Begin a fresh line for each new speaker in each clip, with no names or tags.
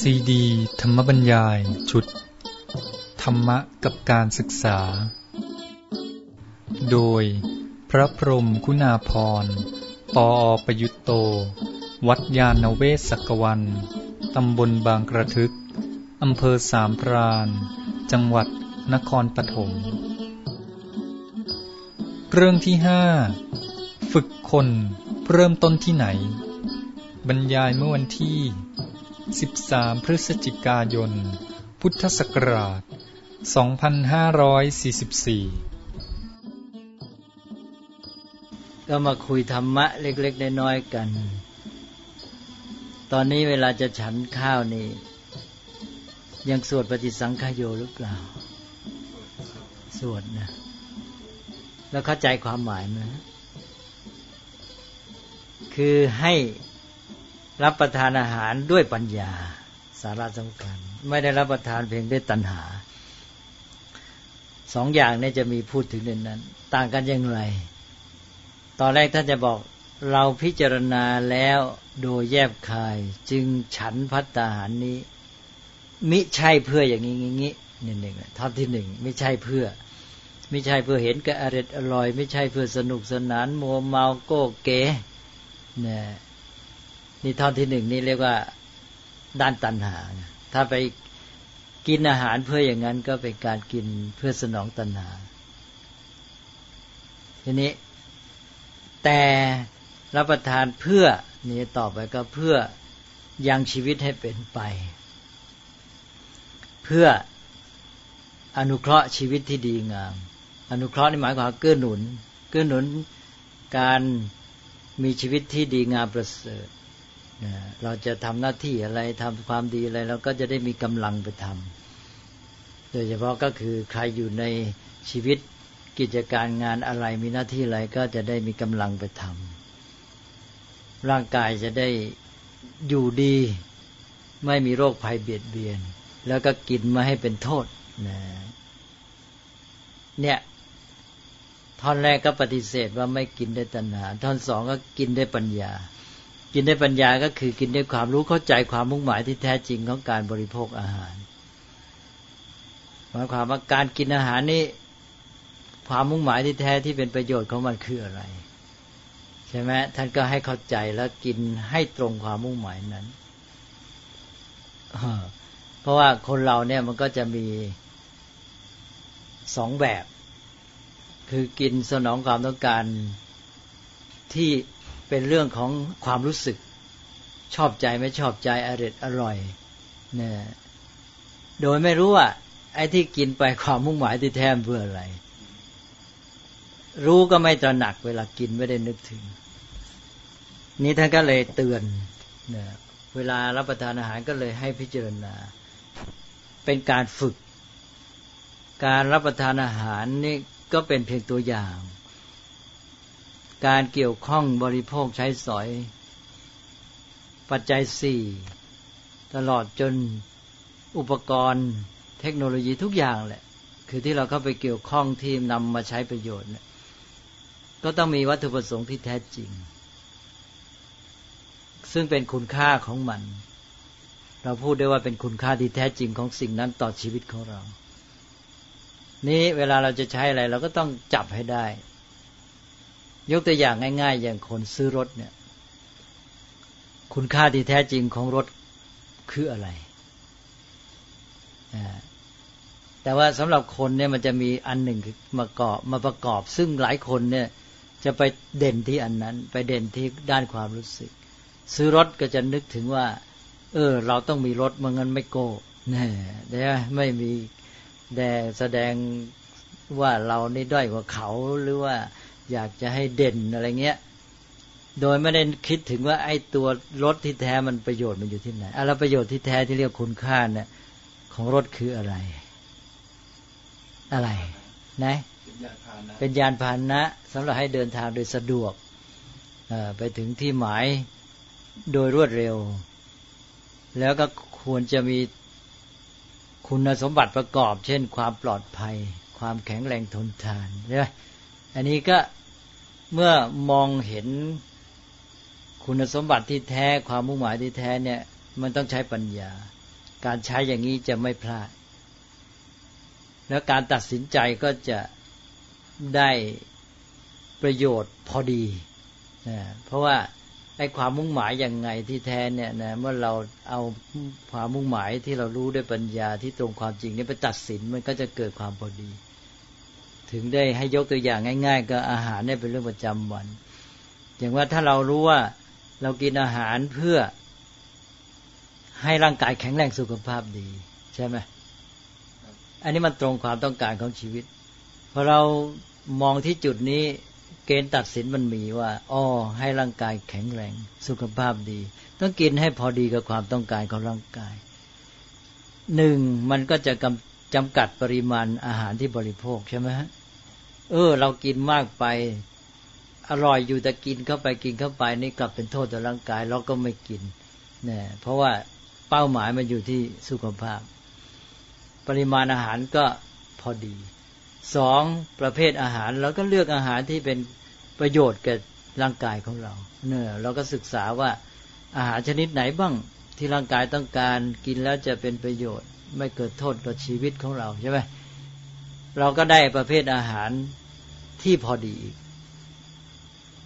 ซีดี ธรรมบรรยาย ชุด ธรรมะกับการศึกษา โดยพระพรมคุณาพรปออประยุตโต วัดยาณเวศกวัน ตำบลบางกระทึก อำเภอสามพราน จังหวัดนครปฐมเรื่องที่ห้าฝึกคนเริ่มต้นที่ไหน บรรยายเมื่อวันที่ 13 พฤศจิกายน พุทธศักราช 2544
ก็มาคุยธรรมะเล็ก ๆ น้อยๆกัน ตอนนี้เวลาจะฉันข้าวนี่ ยังสวดปฏิสังขโยหรือเปล่า สวดนะ แล้วเข้าใจความหมายไหมคือให้ รับประทานอาหารด้วยปัญญา สาระสำคัญ ไม่ได้รับประทานเพียงด้วยตัณหาสองอย่างนี้จะมีพูดถึงในนั้น ต่างกันอย่างไร ตอนแรกท่านจะบอกเราพิจารณาแล้วโดยแยบคายจึงฉันพัตตาหารนี้ มิใช่เพื่ออย่างนี้งี้นี่หนึ่งท่อนที่หนึ่งไม่ใช่เพื่อ ไม่ใช่เพื่อเห็นกระอร็ดอร่อย ไม่ใช่เพื่อสนุกสนานมัวเมาโก้เก๋เนี่ย นี่ท่อนที่หนึ่งนี่เรียกว่าด้านตัณหา ถ้าไปกินอาหารเพื่ออย่างนั้นก็เป็นการกินเพื่อสนองตัณหา ทีนี้ แต่รับประทานเพื่อนี่ต่อไปก็เพื่อยังชีวิตให้เป็นไป เพื่ออนุเคราะห์ชีวิตที่ดีงาม อนุเคราะห์นี่หมายความเกื้อหนุน เกื้อหนุนการมีชีวิตที่ดีงามประเสริฐ เราจะทำหน้าที่อะไรทำความดีอะไรเราก็จะได้มีกำลังไปทำโดยเฉพาะก็คือใครอยู่ในชีวิตกิจการงานอะไรมีหน้าที่อะไรก็จะได้มีกำลังไปทำร่างกายจะได้อยู่ดี ไม่มีโรคภัยเบียดเบียน แล้วก็กินมาให้เป็นโทษนะเนี่ยท่อนแรกก็ปฏิเสธว่าไม่กินได้ตัณหา ท่อนสองก็กินได้ปัญญา กินได้ปัญญาก็คือกินได้ความรู้เข้าใจความมุ่งหมายที่แท้จริงของการบริโภคอาหารหมายความว่าการกินอาหารนี้ความมุ่งหมายที่แท้ที่เป็นประโยชน์ของมันคืออะไร ใช่ไหมท่านก็ให้เข้าใจแล้วกินให้ตรงความมุ่งหมายนั้นเพราะว่าคนเราเนี่ยมันก็จะมีสองแบบ คือกินสนองความต้องการที่ เป็นเรื่องของความรู้สึก ชอบใจไม่ชอบใจอร่อยอร่อยเนี่ยโดยไม่รู้ว่า ไอ้ที่กินไปความมุ่งหมายที่แท้เพื่ออะไร รู้ก็ไม่ตระหนักเวลากินไม่ได้นึกถึง นี้ท่านก็เลยเตือนเนี่ยเวลารับประทานอาหารก็เลยให้พิจารณา เป็นการฝึก การรับประทานอาหารนี่ก็เป็นเพียงตัวอย่าง การเกี่ยวข้องบริโภคใช้สอย ปัจจัยสี่ตลอดจนอุปกรณ์เทคโนโลยีทุกอย่างแหละ คือที่เราเข้าไปเกี่ยวข้องที่นำมาใช้ประโยชน์ก็ต้องมีวัตถุประสงค์ที่แท้จริง ซึ่งเป็นคุณค่าของมัน เราพูดได้ว่าเป็นคุณค่าที่แท้จริงของสิ่งนั้นต่อชีวิตของเรา นี้เวลาเราจะใช้อะไร เราก็ต้องจับให้ได้ ยกตัวอย่างง่าย ๆ อย่างคนซื้อรถเนี่ย คุณค่าที่แท้จริงของรถคืออะไร แต่ว่าสำหรับคนเนี่ยมันจะมีอันหนึ่งมาประกอบมาประกอบ ซึ่งหลายคนเนี่ยจะไปเด่นที่อันนั้น ไปเด่นที่ด้านความรู้สึก ซื้อรถก็จะนึกถึงว่า เออ เราต้องมีรถมันงั้นไม่โก้แน่ไม่มีแต่แสดงว่าเรานี่ด้อยกว่าเขาหรือว่า อยากจะให้เด่นอะไรเงี้ย โดยไม่ได้คิดถึงว่าไอ้ตัวรถที่แท้มันประโยชน์มันอยู่ที่ไหนอะแล้วประโยชน์ที่แท้ที่เรียกคุณค่าเนี่ยของรถคืออะไร อะไรนะเป็นยานพาหนะสำหรับให้เดินทางโดยสะดวกไปถึงที่หมายโดยรวดเร็ว แล้วก็ควรจะมีคุณสมบัติประกอบ เช่น ความปลอดภัย ความแข็งแรงทนทานใช่ไหม อันนี้ก็เมื่อมองเห็นคุณสมบัติที่แท้ความมุ่งหมายที่แท้เนี่ย มันต้องใช้ปัญญา การใช้อย่างนี้จะไม่พลาด แล้วการตัดสินใจก็จะได้ประโยชน์พอดีนะเพราะว่าไอ้ความมุ่งหมายอย่างไงที่แท้เนี่ยนะเมื่อเราเอาความมุ่งหมายที่เรารู้ด้วยปัญญาที่ตรงความจริงนี้ไปตัดสินมันก็จะเกิดความพอดี ถึงได้ให้ยกตัวอย่างง่าย ๆ ก็อาหารเนี่ยเป็นเรื่องประจำวัน อย่างว่าถ้าเรารู้ว่าเรากินอาหารเพื่อให้ร่างกายแข็งแรงสุขภาพดี ใช่ไหมอันนี้มันตรงความต้องการของชีวิตพอเรามองที่จุดนี้เกณฑ์ตัดสินมันมีว่าอ๋อให้ร่างกายแข็งแรง สุขภาพดี ต้องกินให้พอดีกับความต้องการของร่างกายหนึ่งมันก็จะก จำกัดปริมาณอาหารที่บริโภคใช่ไหมฮะเออ เรากินมากไป อร่อยอยู่แต่กินเข้าไปกินเข้าไปนี่กลับเป็นโทษต่อร่างกาย เราก็ไม่กินเนี่ยเพราะว่าเป้าหมายมันอยู่ที่สุขภาพ ปริมาณอาหารก็พอดีสองประเภทอาหารเราก็เลือกอาหารที่เป็นประโยชน์แก่ร่างกายของเราเนี่ยเราก็ศึกษาว่าอาหารชนิดไหนบ้างที่ร่างกายต้องการกินแล้วจะเป็นประโยชน์ ไม่เกิดโทษต่อชีวิตของเราใช่ไหมเราก็ได้ประเภทอาหารที่พอดีอีก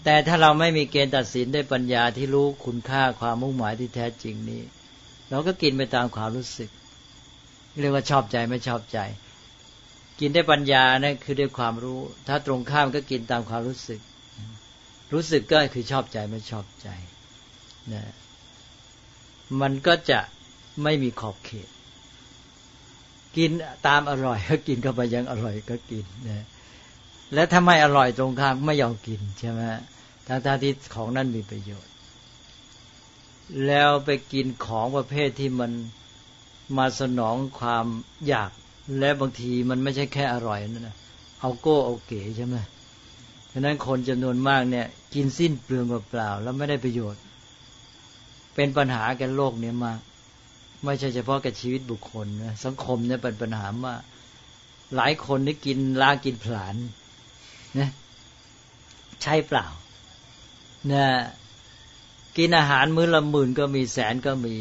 แต่ถ้าเราไม่มีเกณฑ์ตัดสินได้ปัญญาที่รู้คุณค่าความมุ่งหมายที่แท้จริงนี้ เราก็กินไปตามความรู้สึก เรียกว่าชอบใจไม่ชอบใจ กินได้ปัญญานะคือด้วยความรู้ ถ้าตรงข้ามก็กินตามความรู้สึก รู้สึกก็คือชอบใจไม่ชอบใจนะมันก็จะไม่มีขอบเขต กินตามอร่อย ก็กินเข้าไปยังอร่อยก็กินนะและถ้าไม่อร่อยตรงข้ามไม่ยอมกินใช่ไหมทั้งที่ของนั้นมีประโยชน์ แล้วไปกินของประเภทที่มันมาสนองความอยาก และบางทีมันไม่ใช่แค่อร่อยนั่นนะเอาโก้เอาเก๋ใช่ไหมฉะนั้นคนจำนวนมากเนี่ย กินสิ้นเปลืองเปล่าแล้วไม่ได้ประโยชน์ เป็นปัญหาแก่โลกเนี่ยมาก ไม่ใช่เฉพาะกับชีวิตบุคคลนะสังคมเนี่ยเป็นปัญหามากหลายคนนี่กินลากินผลานนะใช่เปล่านะกินอาหารมื้อละหมื่นก็มีแสนก็มี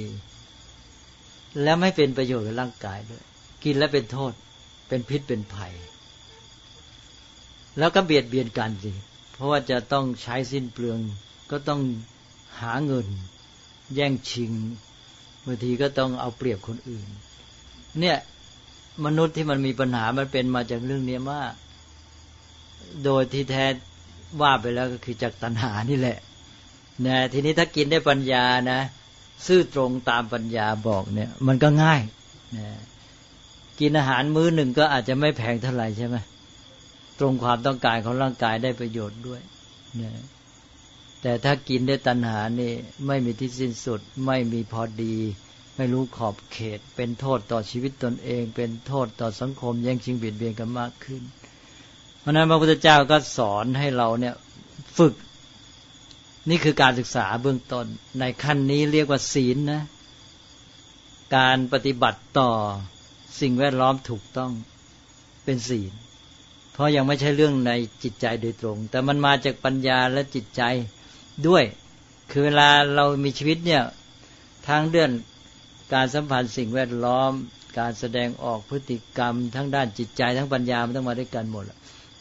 แล้วไม่เป็นประโยชน์กับร่างกายด้วย กินแล้วเป็นโทษ เป็นพิษเป็นภัย แล้วก็เบียดเบียนกันสิเพราะว่าจะต้องใช้สิ้นเปลืองก็ต้องหาเงิน แย่งชิงางทีก็ต้องเอาเปรียบคนอื่น เนี่ยมนุษย์ที่มันมีปัญหามันเป็นมาจากเรื่องนี้มาก โดยที่แท้ว่าไปแล้วก็คือจากตัณหานี่แหละนะทีนี้ถ้ากินได้ปัญญานะ ซื่อตรงตามปัญญาบอกเนี่ย มันก็ง่ายนะกินอาหารมื้อหนึ่งก็อาจจะไม่แพงเท่าไหร่ใช่ไหมตรงความต้องการของร่างกายได้ประโยชน์ด้วยนี่ย แต่ถ้ากินได้ตัณหานี่ไม่มีที่สิ้นสุด ไม่มีพอดี ไม่รู้ขอบเขต เป็นโทษต่อชีวิตตนเอง เป็นโทษต่อสังคมแย่งชิงเบียดเบียนกันมากขึ้น เพราะนั้นพระพุทธเจ้าก็สอนให้เราเนี่ยฝึก นี่คือการศึกษาเบื้องต้น ในขั้นนี้เรียกว่าศีลนะ การปฏิบัติต่อสิ่งแวดล้อมถูกต้องเป็นศีล เพราะยังไม่ใช่เรื่องในจิตใจโดยตรง แต่มันมาจากปัญญาและจิตใจ ด้วย คือเวลาเรามีชีวิตเนี่ยทางเดือนการสัมพันธ์สิ่งแวดล้อม การแสดงออกพฤติกรรม ทั้งด้านจิตใจทั้งปัญญามันต้องมาด้วยกันหมด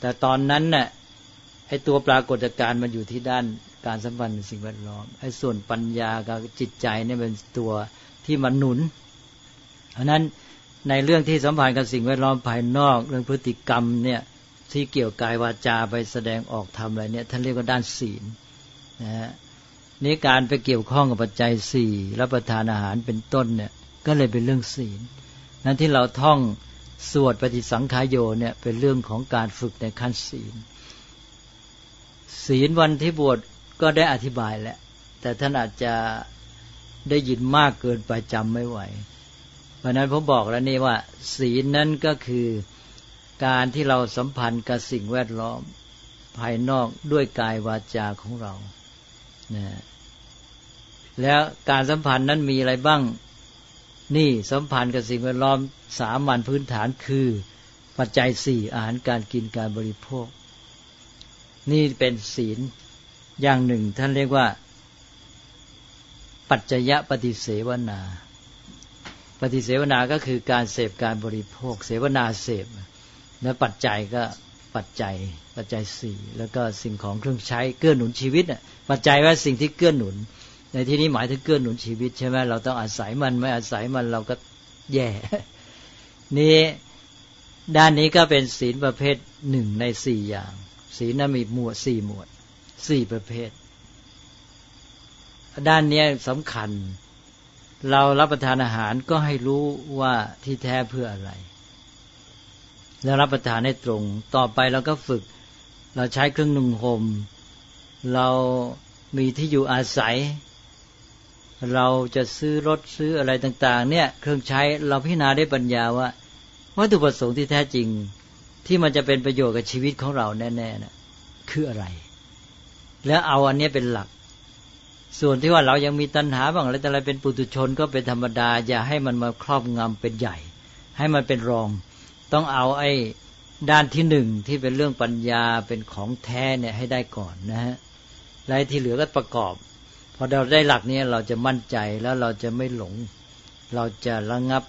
แต่ตอนนั้นน่ะไอ้ตัวปรากฏการณ์มันอยู่ที่ด้านการสัมพันธ์สิ่งแวดล้อมไอ้ส่วนปัญญากับจิตใจเนี่ยเป็นตัวที่มันหนุนเพราะนั้นในเรื่องที่สัมพันธ์กับสิ่งแวดล้อมภายนอก เรื่องพฤติกรรมเนี่ยที่เกี่ยวกายวาจาไปแสดงออกทำอะไรเนี่ยท่านเรียกว่าด้านศีล นะฮะนี้การไปเกี่ยวข้องกับปัจจัยสี่รับประทานอาหารเป็นต้นเนี่ยก็เลยเป็นเรื่องศีลนั้นที่เราท่องสวดปฏิสังขายโยเนี่ยเป็นเรื่องของการฝึกในขั้นศีล ศีลวันที่บวชก็ได้อธิบายแหละ แต่ท่านอาจจะได้ยินมากเกินไปจำไม่ไหว เพราะนั้นผมบอกแล้วนี่ว่า ศีลนั้นก็คือการที่เราสัมพันธ์กับสิ่งแวดล้อมภายนอกด้วยกายวาจาของเรา นะแล้วการสัมพันธ์นั้นมีอะไรบ้าง นี่สัมพันธ์กับสิ่งแวดล้อมสามัญพื้นฐานคือ ปัจจัยสี่อาหารการกินการบริโภค นี่เป็นศีลอย่างหนึ่ง ท่านเรียกว่า ปัจจยปฏิเสวนา ปฏิเสวนาก็คือการเสพการบริโภค เสวนาเสพ แล้วปัจจัยก็ ปัจจัย ปัจจัยสี่แล้วก็สิ่งของเครื่องใช้เกื้อหนุนชีวิตน่ะปัจจัยว่าสิ่งที่เกื้อหนุน ในที่นี้หมายถึงเกื้อหนุนชีวิตใช่ไหมเราต้องอาศัยมันไม่อาศัยมันเราก็แย่ นี่ด้านนี้ก็เป็นศีลประเภทหนึ่งในสี่อย่าง ศีลนั้นมีหมวดสี่หมวดสี่ประเภท ด้านนี้สำคัญ เรารับประทานอาหารก็ให้รู้ว่าที่แท้เพื่ออะไร แล้วรับประทานให้ตรง ต่อไปเราก็ฝึก เราใช้เครื่องนุ่งห่มเรามีที่อยู่อาศัย เราจะซื้อรถซื้ออะไรต่าง ๆ เนี่ย เครื่องใช้เราพิจารณาได้ปัญญาว่าวัตถุประสงค์ที่แท้จริง ที่มันจะเป็นประโยชน์กับชีวิตของเราแน่ๆนะคืออะไร แล้วเอาอันนี้เป็นหลัก ส่วนที่ว่าเรายังมีตัณหาบ้างอะไรแต่อะไรเป็นปุถุชนก็เป็นธรรมดา อย่าให้มันมาครอบงำเป็นใหญ่ ให้มันเป็นรอง ต้องเอาไอ้ด้านที่หนึ่งที่เป็นเรื่องปัญญาเป็นของแท้เนี่ยให้ได้ก่อนนะฮะและที่เหลือก็ประกอบพอเราได้หลักนี้เราจะมั่นใจแล้วเราจะไม่หลง เราจะระงับ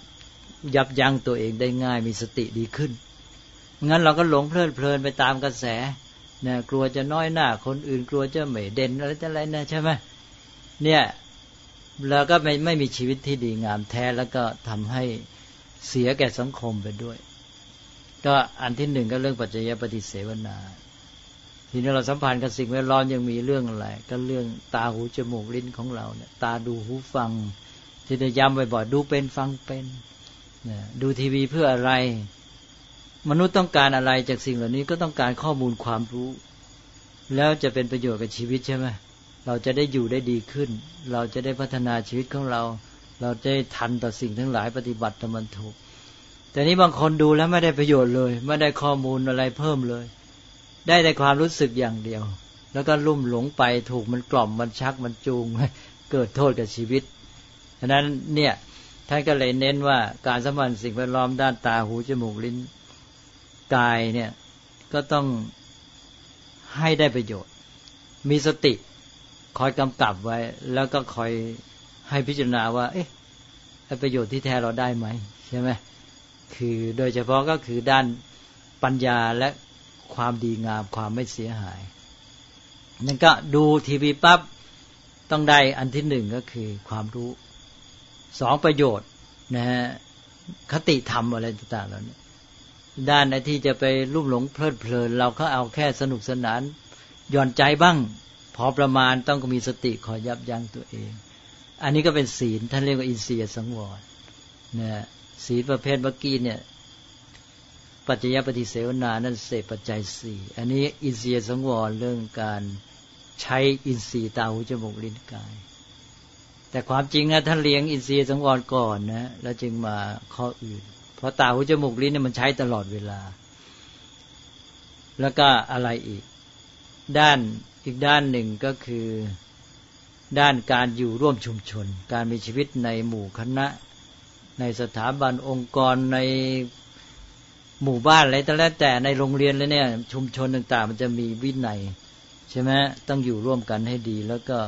ยับยั้งตัวเองได้ง่ายมีสติดีขึ้นงั้นเราก็หลงเพลิดเพลินไปตามกระแสนะกลัวจะน้อยหน้า คนอื่นกลัวจะไม่เด่นอะไรจะอะไรนะใช่ไหมเนี่ยเราก็ไม่ไม่มีชีวิตที่ดีงามแท้แล้วก็ทำให้เสียแก่สังคมไปด้วย ก็อันที่หนึ่งก็เรื่องปัจจัยปฏิเสวนาทีนี้เราสัมพันธ์กับสิ่งแวดล้อมยังมีเรื่องอะไร ก็เรื่องตาหูจมูกลิ้นของเราเนี่ยตาดูหูฟัง ที่ได้ย้ำบ่อยๆดูเป็นฟังเป็นดูทีวีเพื่ออะไร มนุษย์ต้องการอะไรจากสิ่งเหล่านี้ก็ต้องการข้อมูลความรู้ แล้วจะเป็นประโยชน์กับชีวิตใช่ไหมเราจะได้อยู่ได้ดีขึ้น เราจะได้พัฒนาชีวิตของเรา เราจะทันต่อสิ่งทั้งหลายปฏิบัติธรรมันถูก แต่นี้บางคนดูแล้วไม่ได้ประโยชน์เลย ไม่ได้ข้อมูลอะไรเพิ่มเลย ได้แต่ความรู้สึกอย่างเดียว แล้วก็ลุ่มหลงไปถูกมันกล่อมมันชักมันจูง เกิดโทษกับชีวิตฉะนั้นเนี่ยท่านก็เลยเน้นว่าการสัมพันธ์สิ่งแวดล้อมด้านตาหูจมูกลิ้นกายเนี่ยก็ต้องให้ได้ประโยชน์ มีสติคอยกำกับไว้ แล้วก็คอยให้พิจารณาว่า เอ๊ะประโยชน์ที่แท้เราได้ไหมใช่ไหม คือโดยเฉพาะก็คือด้านปัญญาและความดีงามความไม่เสียหายนั่นก็ดูทีวีปั๊บต้องได้อันที่หนึ่งก็คือความรู้สองประโยชน์นะฮะคติธรรมอะไรต่างๆเหล่านี้ด้านในที่จะไปรุ่มหลงเพลิดเพลิน เราก็เอาแค่สนุกสนานหย่อนใจบ้าง พอประมาณต้องมีสติคอยยับยั้งตัวเอง อันนี้ก็เป็นศีลท่านเรียกว่าอินเสียสังวรนะ ศีลประเภทเมื่อกี้เนี่ย ปัจจยปฏิเสวนานั่นเสพปัจจัยสี่อันนี้อินเสียสังวรเรื่องการใช้อินทรีย์ตาหูจมูกลิ้นกาย แต่ความจริงนะท่านเลี้ยงอินทรีย์สังวรก่อนนะแล้วจึงมาข้ออื่น เพราะตาหูจมูกลิ้นเนี่ยมันใช้ตลอดเวลา แล้วก็อะไรอีก ด้านอีกด้านหนึ่งก็คือด้านการอยู่ร่วมชุมชน การมีชีวิตในหมู่คณะ ในสถาบันองค์กรในหมู่บ้านอะไรแต่แล้วแต่ในโรงเรียนแล้วเนี่ย ชุมชนต่าง ๆ มันจะมีวินัยใช่ไหมต้องอยู่ร่วมกันให้ดี แล้วก็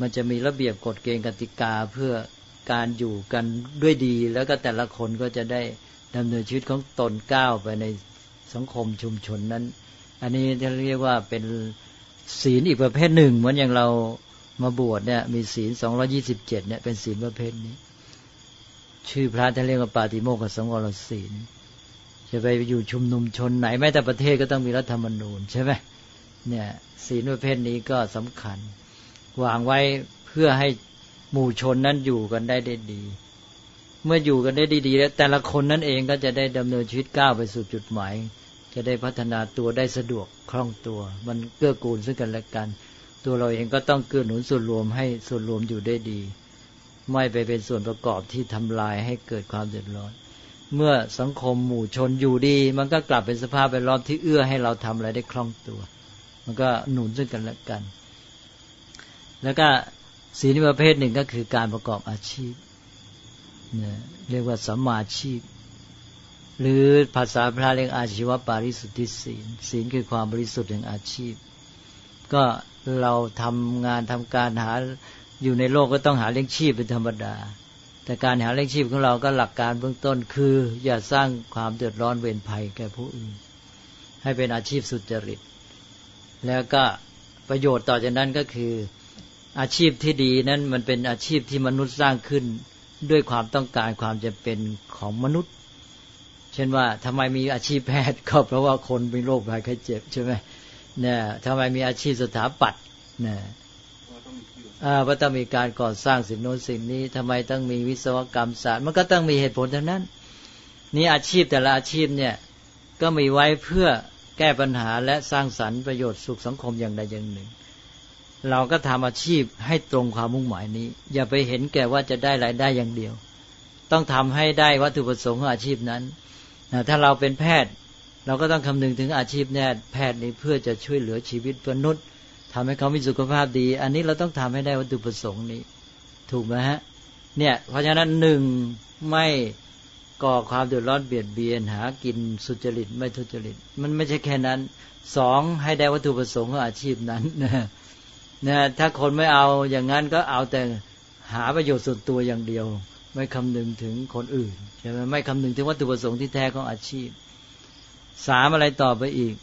มันจะมีระเบียบกฎเกณฑ์กติกาเพื่อการอยู่กันด้วยดี แล้วก็แต่ละคนก็จะได้ดำเนินชีวิตของตนก้าวไปในสังคมชุมชนนั้น อันนี้จะเรียกว่าเป็นศีลอีกประเภทหนึ่ง เหมือนอย่างเรามาบวชเนี่ยมีศีลสองรอยี่สิบเจ็ดเนี่ยเป็นศีลประเภทนี้ ชื่อพระท่านเรียกว่าปาติโมกขสังวรศีลจะไปอยู่ชุมนุมชนไหนแม้แต่ประเทศก็ต้องมีรัฐธรรมนูญใช่ไหมเนี่ยศีลประเภทนี้ก็สำคัญ วางไว้เพื่อให้หมู่ชนนั้นอยู่กันได้ได้ดี เมื่ออยู่กันได้ดีๆแล้วแต่ละคนนั้นเองก็จะได้ดำเนินชีวิตก้าวไปสู่จุดหมาย จะได้พัฒนาตัวได้สะดวกคล่องตัว มันเกื้อกูลซึ่งกันและกัน ตัวเราเองก็ต้องเกื้อหนุนส่วนรวมให้ส่วนรวมอยู่ได้ดี ไม่ไปเป็นส่วนประกอบที่ทำลายให้เกิดความเดือดร้อน เมื่อสังคมหมู่ชนอยู่ดี มันก็กลับเป็นสภาพแวดล้อมที่เอื้อให้เราทำอะไรได้คล่องตัว มันก็หนุนซึ่งกันและกัน แล้วก็ศีลประเภทหนึ่งก็คือการประกอบอาชีพเนี่ยเรียกว่าสัมมาชีพ หรือภาษาพระเรียกอาชีวปาริสุทธิศีลศีลคือความบริสุทธิ์แห่งอาชีพ ก็เราทำงานทำการหา อยู่ในโลกก็ต้องหาเลี้ยงชีพเป็นธรรมดา แต่การหาเลี้ยงชีพของเราก็หลักการเบื้องต้นคือ อย่าสร้างความเดือดร้อนเวรภัยแก่ผู้อื่น ให้เป็นอาชีพสุจริต แล้วก็ประโยชน์ต่อจากนั้นก็คืออาชีพที่ดีนั้นมันเป็นอาชีพที่มนุษย์สร้างขึ้นด้วยความต้องการความจำเป็นของมนุษย์ เช่นว่าทำไมมีอาชีพแพทย์ก็เพราะว่าคนมีโรคภัยไข้เจ็บใช่ไหมเนี่ยทำไมมีอาชีพสถาปัตย์เนี่ย ว่าต้องมีการก่อสร้างสิ่งโน้นสิ่งนี้ทำไมต้องมีวิศวกรรมศาสตร์ มันก็ต้องมีเหตุผลทั้งนั้น นี่อาชีพแต่ละอาชีพเนี่ยก็มีไว้เพื่อแก้ปัญหาและสร้างสรรค์ประโยชน์สุขสังคมอย่างใดอย่างหนึ่ง เราก็ทำอาชีพให้ตรงความมุ่งหมายนี้ อย่าไปเห็นแก่ว่าจะได้รายได้อย่างเดียว ต้องทำให้ได้วัตถุประสงค์ของอาชีพนั้นนะถ้าเราเป็นแพทย์ เราก็ต้องคำนึงถึงอาชีพแพทย์แพทย์นี้เพื่อจะช่วยเหลือชีวิตมนุษย์ ทำให้เขามีสุขภาพดี อันนี้เราต้องทำให้ได้วัตถุประสงค์นี้ ถูกไหมฮะ เนี่ย เพราะฉะนั้นหนึ่งไม่ก่อความเดือดร้อนเบียดเบียนหากินสุจริตไม่ทุจริต มันไม่ใช่แค่นั้นสองให้ได้วัตถุประสงค์ของอาชีพนั้นนะนะถ้าคนไม่เอาอย่างนั้นก็เอาแต่หาประโยชน์ส่วนตัวอย่างเดียว ไม่คำนึงถึงคนอื่นใช่ไหมไม่คำนึงถึงวัตถุประสงค์ที่แท้ของอาชีพสามอะไรต่อไปอีก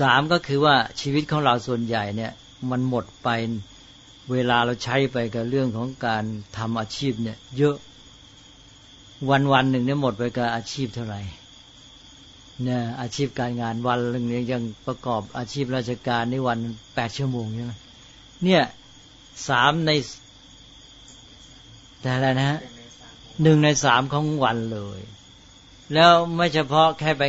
สามก็คือว่าชีวิตของเราส่วนใหญ่เนี่ย มันหมดไปเวลาเราใช้ไปกับเรื่องของการทำอาชีพเนี่ย เยอะวันวันหนึ่งเนี่ยหมดไปกับอาชีพเท่าไหร่เนี่ยอาชีพการงานวันหนึ่งเนี่ยยังประกอบอาชีพราชการในวันแปดชั่วโมงใช่ไหมเนี่ยสามใน แต่อะไรนะฮะหนึ่งในสามของวันเลย แล้วไม่เฉพาะแค่ไป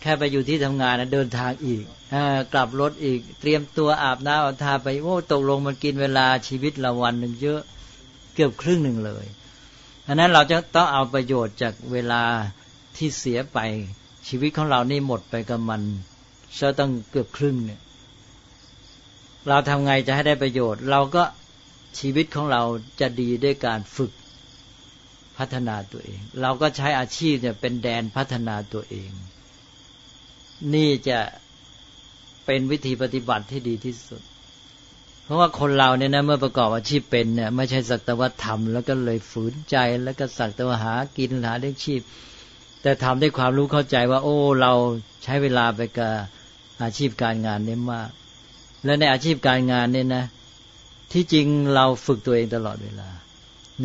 แค่ไปอยู่ที่ทำงานนะเดินทางอีกอกลับรถอีก เตรียมตัวอาบน้ำอาบทาไปโอ้ตกลงมันกินเวลาชีวิตละวันหนึ่งเยอะเกือบครึ่งหนึ่งเลยอันนั้นเราจะต้องเอาประโยชน์จากเวลาที่เสียไปชีวิตของเรานี่หมดไปกับมันจะต้องเกือบครึ่งเนี่ย เราทำไงจะให้ได้ประโยชน์ เราก็ชีวิตของเราจะดีด้วยการฝึกพัฒนาตัวเอง เราก็ใช้อาชีพเนี่ยเป็นแดนพัฒนาตัวเอง นี่จะเป็นวิธีปฏิบัติที่ดีที่สุด เพราะว่าคนเราเนี่ยนะเมื่อประกอบอาชีพเป็นเนี่ยไม่ใช่สักแต่ว่าทำแล้วก็เลยฝืนใจแล้วก็สักแต่ว่าหากินหาเลี้ยงชีพ แต่ทำด้วยความรู้เข้าใจว่า โอ้ เราใช้เวลาไปกับอาชีพการงานนี้มาก และในอาชีพการงานเนี่ยนะ ที่จริงเราฝึกตัวเองตลอดเวลา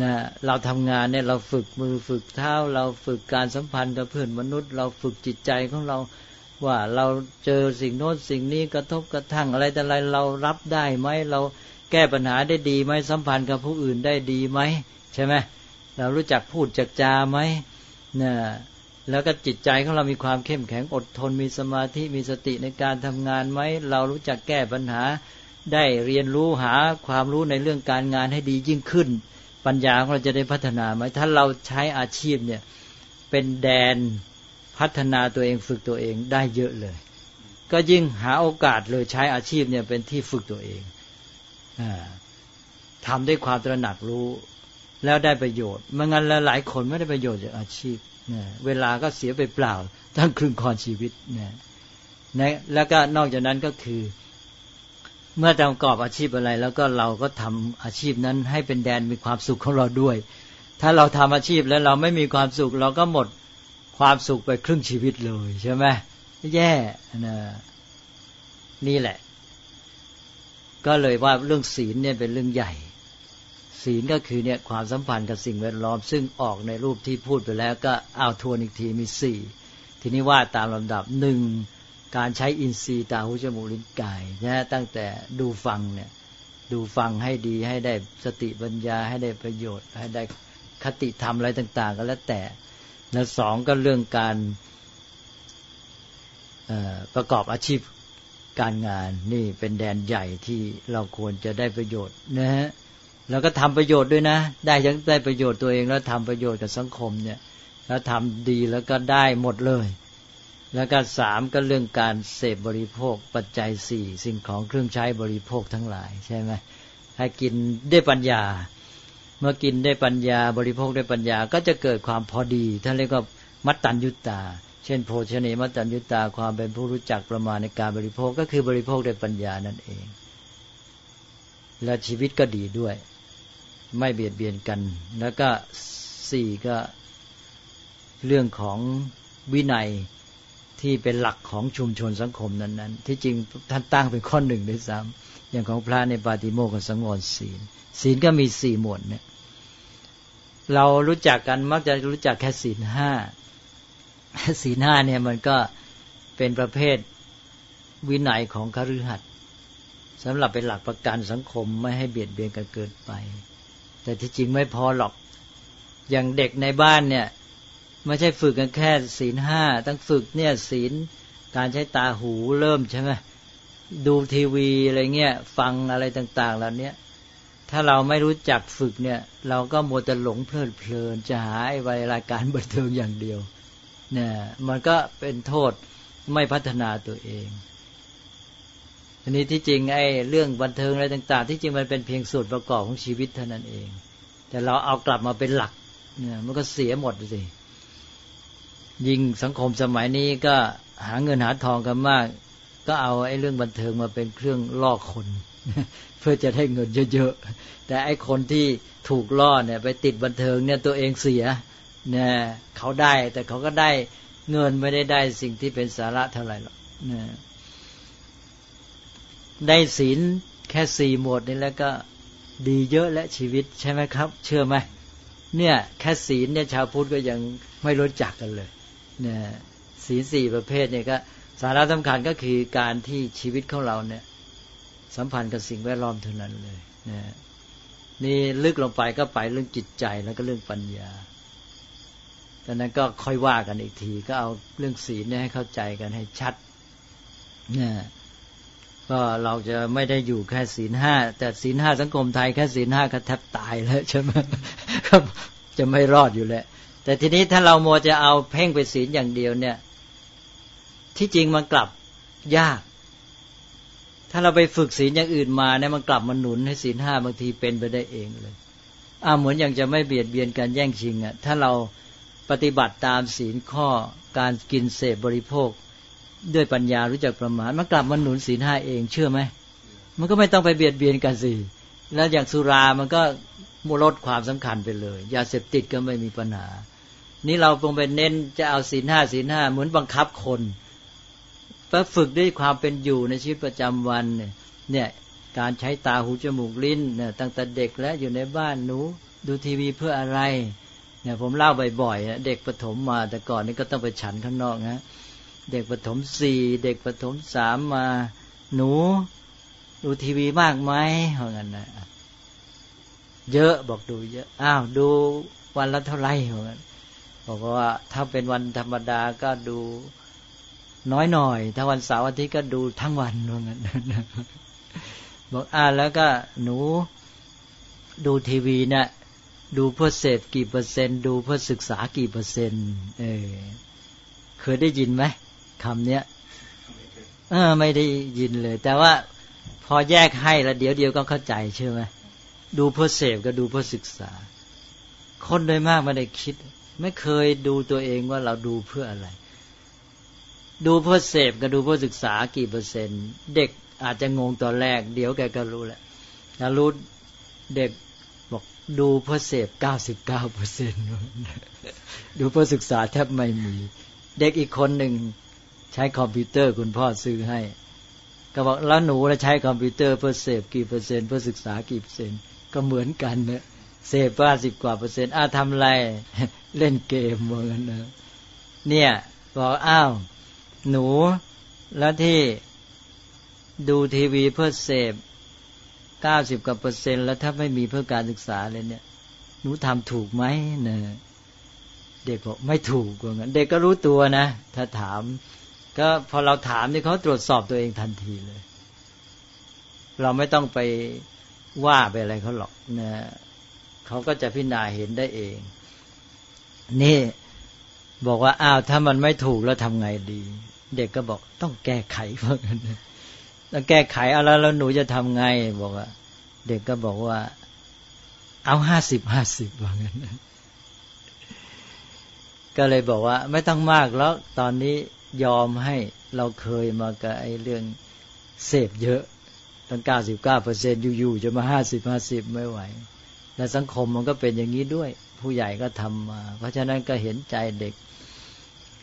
นะเราทำงานเนี่ยเราฝึกมือฝึกเท้า เราฝึกการสัมพันธ์กับเพื่อนมนุษย์ เราฝึกจิตใจของเรา ว่าเราเจอสิ่งโน้นสิ่งนี้กระทบกระทั่งอะไรแต่อะไรเรารับได้ไหมเราแก้ปัญหาได้ดีไหมสัมพันธ์กับผู้อื่นได้ดีไหมใช่ไหมเรารู้จักพูดจักจาไหมเนี่ยแล้วก็จิตใจของเรามีความเข้มแข็งอดทนมีสมาธิมีสติในการทำงานไหมเรารู้จักแก้ปัญหา ได้เรียนรู้หาความรู้ในเรื่องการงานให้ดียิ่งขึ้น ปัญญาของเราจะได้พัฒนาไหมถ้าเราใช้อาชีพเนี่ยเป็นแดน พัฒนาตัวเองฝึกตัวเองได้เยอะเลย ก็ยิ่งหาโอกาสเลยใช้อาชีพเนี่ยเป็นที่ฝึกตัวเองอทำด้วยความตระหนักรู้ แล้วได้ประโยชน์ไม่งั้นหลายคนไม่ได้ประโยชน์จากอาชีพเวลาก็เสียไปเปล่า ทั้งครึ่งคอนชีวิตเนี่ยนะแล้วก็นอกจากนั้นก็คือ เมื่อประกอบอาชีพอะไร แล้วก็เราก็ทำอาชีพนั้นให้เป็นแดนมีความสุขของเราด้วย ถ้าเราทำอาชีพแล้วเราไม่มีความสุข เราก็หมด ความสุขไปครึ่งชีวิตเลยใช่ไหมแย่นะนี่แหละ ก็เลยว่าเรื่องศีลเนี่ยเป็นเรื่องใหญ่ ศีลก็คือเนี่ยความสัมพันธ์กับสิ่งแวดล้อม ซึ่งออกในรูปที่พูดไปแล้วก็เอาทวนอีกทีมีสี่ทีนี้ว่าตามลำดับหนึ่งการใช้อินทรีย์ตาหูจมูกลิ้นกายนะตั้งแต่ดูฟังเนี่ยดูฟังให้ดีให้ได้สติปัญญาให้ได้ประโยชน์ ให้ได้คติธรรมอะไรต่าง ๆ ก็แล้วแต่ และสองก็เรื่องการประกอบอาชีพการงานนี่เป็นแดนใหญ่ที่เราควรจะได้ประโยชน์นะฮะแล้วก็ทำประโยชน์ด้วยนะ ได้ยังได้ประโยชน์ตัวเองแล้วทำประโยชน์กับสังคมเนี่ย แล้วทำดีแล้วก็ได้หมดเลย แล้วก็สามก็เรื่องการเสพบริโภคปัจจัยสี่สิ่งของเครื่องใช้บริโภคทั้งหลายใช่ไหมให้กินได้ปัญญา มื่อกินได้ปัญญาบริโภคได้ปัญญาก็จะเกิดความพอดีท่านเรียกว่ามัตตัญญุตตา เช่น โภชเนมัตตัญญุตตาความเป็นผู้รู้จักประมาณในการบริโภคก็คือบริโภคได้ปัญญานั่นเอง และชีวิตก็ดีด้วย ไม่เบียดเบียนกัน แล้วก็สี่ก็เรื่องของวินัยที่เป็นหลักของชุมชนสังคมนั้น ๆ ที่จริงท่านตั้งเป็นข้อหนึ่งด้วยซ้ำอย่างของพระในปาติโมกขสังวรศีล ศีลก็มีสี่หมวดเนี่ย เรารู้จักกันมักจะรู้จักแค่ศีลห้าศีลห้าเนี่ยมันก็เป็นประเภทวินัยของคฤหัสถ์สำหรับเป็นหลักประกันสังคมไม่ให้เบียดเบียนกันเกินไป แต่ที่จริงไม่พอหรอก อย่างเด็กในบ้านเนี่ยไม่ใช่ฝึกกันแค่ศีลห้าต้องฝึกเนี่ยศีลการใช้ตาหูเริ่มใช่ไหมดูทีวีอะไรเงี้ย ฟังอะไรต่างๆเหล่านี้ ถ้าเราไม่รู้จักฝึกเนี่ย เราก็มัวแต่หลงเพลิดเพลิน จะหาไอ้วรายการบันเทิงอย่างเดียวเนี่ยมันก็เป็นโทษไม่พัฒนาตัวเองอันนี้ที่จริงไอ้เรื่องบันเทิงอะไรต่าง ๆ ที่จริงมันเป็นเพียงส่วนประกอบของชีวิตเท่านั้นเอง แต่เราเอากลับมาเป็นหลักเนี่ยมันก็เสียหมดสิยิ่งสังคมสมัยนี้ก็หาเงินหาทองกันมาก ก็เอาไอ้เรื่องบันเทิงมาเป็นเครื่องล่อคน เพื่อจะได้เงินเยอะๆ แต่ไอ้คนที่ถูกล่อเนี่ย ไปติดบันเทิงเนี่ยตัวเองเสียเนี่ยเขาได้ แต่เขาก็ได้เงินไม่ได้ได้สิ่งที่เป็นสาระเท่าไหร่หรอกเนี่ยได้ศีลแค่สี่หมวดนี่แล้วก็ดีเยอะและชีวิตใช่ไหมครับ เชื่อไหมเนี่ยแค่ศีลเนี่ยชาวพุทธก็ยังไม่รู้จักกันเลยเนี่ยศีลสี่ประเภทเนี่ยก็สาระสำคัญก็คือการที่ชีวิตของเราเนี่ย สัมพันธ์กับสิ่งแวดล้อมเท่านั้นเลยนะนี่ลึกลงไปก็ไปเรื่องจิตใจแล้วก็เรื่องปัญญาดังนั้นก็ค่อยว่ากันอีกที ก็เอาเรื่องศีลเนี่ยให้เข้าใจกันให้ชัดนี่ก็เราจะไม่ได้อยู่แค่ศีลห้าแต่ศีลห้าสังคมไทยแค่ศีลห้าก็แทบตายแล้วใช่ไหมครับจะไม่รอดอยู่แล้วแต่ทีนี้ถ้าเราโมจะเอาเพ่งไปศีลอย่างเดียวเนี่ย ที่จริงมันกลับยาก ถ้าเราไปฝึกศีลอย่างอื่นมาเนี่ยมันกลับมาหนุนให้ศีลห้าบางทีเป็นไปได้เองเลยอ่าเหมือนอย่างจะไม่เบียดเบียนการแย่งชิงอะ่ะถ้าเราปฏิบัติตามศีลข้อการกินเสพบริโภค ด้วยปัญญารู้จักประมาณมันกลับมาหนุนศีลห้าเองเชื่อไหมมันก็ไม่ต้องไปเบียดเบียนกันสิแล้วอย่างสุรามันก็มูลดความสำคัญไปเลย ยาเสพติดก็ไม่มีปัญหา นี่เราคงไปเน้นจะเอาศีลห้าศีลห้าเหมือนบังคับคน ไปฝึกด้วยความเป็นอยู่ในชีวิตประจำวันเนี่ยการใช้ตาหูจมูกลิ้นเนี่ยตั้งแต่เด็กและอยู่ในบ้านหนูดูทีวีเพื่ออะไรเนี่ยผมเล่าบ่อยๆเด็กประถมมาแต่ก่อนนี่ก็ต้องไปฉันข้างนอกนะเด็กประถมสี่เด็กประถมสามมาหนูดูทีวีมากไหมเพราะงั้นนะเยอะบอกดูเยอะอ้าวดูวันละเท่าไหร่เพราะงั้นบอกว่าถ้าเป็นวันธรรมดาก็ดู น้อยหน่อย ถ้าวันเสาร์อาทิตย์ก็ดูทั้งวันเพราะงั้นบอกอ่าแล้วก็หนูดูทีวีเนะี่ยดูเพื่อเสพกี่เปอร์เซ็นต์ดูเพื่อศึกษากี่เปอร์เซ็นต์เออเคยได้ยินไหมคำเนี้ยเออไม่ได้ยินเลย แต่ว่าพอแยกให้แล้วเดี๋ยวเดียวก็เข้าใจใช่ไหมดูเพื่อเสพก็ดูเพื่อศึกษา คนโดยมากไม่ได้คิด ไม่เคยดูตัวเองว่าเราดูเพื่ออะไร ดูเพื่อเสพก็ดูเพื่อศึกษากี่เปอร์เซ็นต์ เด็กอาจจะงงตอนแรก เดี๋ยวแกก็รู้แหละแล้วรู้เด็กบอกดูเพื่อเสพเก้าสิบเก้าเปอร์เซ็นต์ดูเพื่อศึกษาแทบไม่มี เด็กอีกคนหนึ่งใช้คอมพิวเตอร์คุณพ่อซื้อให้ ก็บอกแล้วหนูจะใช้คอมพิวเตอร์เพื่อเสพกี่เปอร์เซ็นต์เพื่อศึกษากี่เปอร์เซ็นต์ก็เหมือนกันเนะเสพว่าสิบกว่าเปอร์เซ็นต์อ้าทำไรเล่นเกมเหมือนกันนะเนี่ยบอกอ้าว หนูแล้วที่ดูทีวีเพื่อเสพเก้าสิบกว่าเปอร์เซ็นต์แล้วถ้าไม่มีเพื่อการศึกษาเลยเนี่ย หนูทำถูกไหมเนะเด็กบอกไม่ถูกว่างั้น เด็กก็รู้ตัวนะ ถ้าถาม ก็พอเราถามนี่เขาตรวจสอบตัวเองทันทีเลย เราไม่ต้องไปว่าไปอะไรเขาหรอกนะเขาก็จะพิจารณาเห็นได้เอง นี่บอกว่าอ้าวถ้ามันไม่ถูกแล้วทำไงดี เด็กก็บอกต้องแก้ไขเพราะงั้นแล้วแก้ไขเอาแล้วแล้วหนูจะทำไง บอกว่า เด็กก็บอกว่า เอาห้าสิบห้าสิบว่างั้นก็เลยบอกว่า ไม่ต้องมากแล้วตอนนี้ยอมให้เราเคยมากับไอ้เรื่องเสพเยอะตั้งเก้าสิบเก้าเปอร์เซ็นอยู่ๆจะมาห้าสิบห้าสิบไม่ไหว และสังคมมันก็เป็นอย่างนี้ด้วย ผู้ใหญ่ก็ทำมา เพราะฉะนั้นก็เห็นใจเด็ก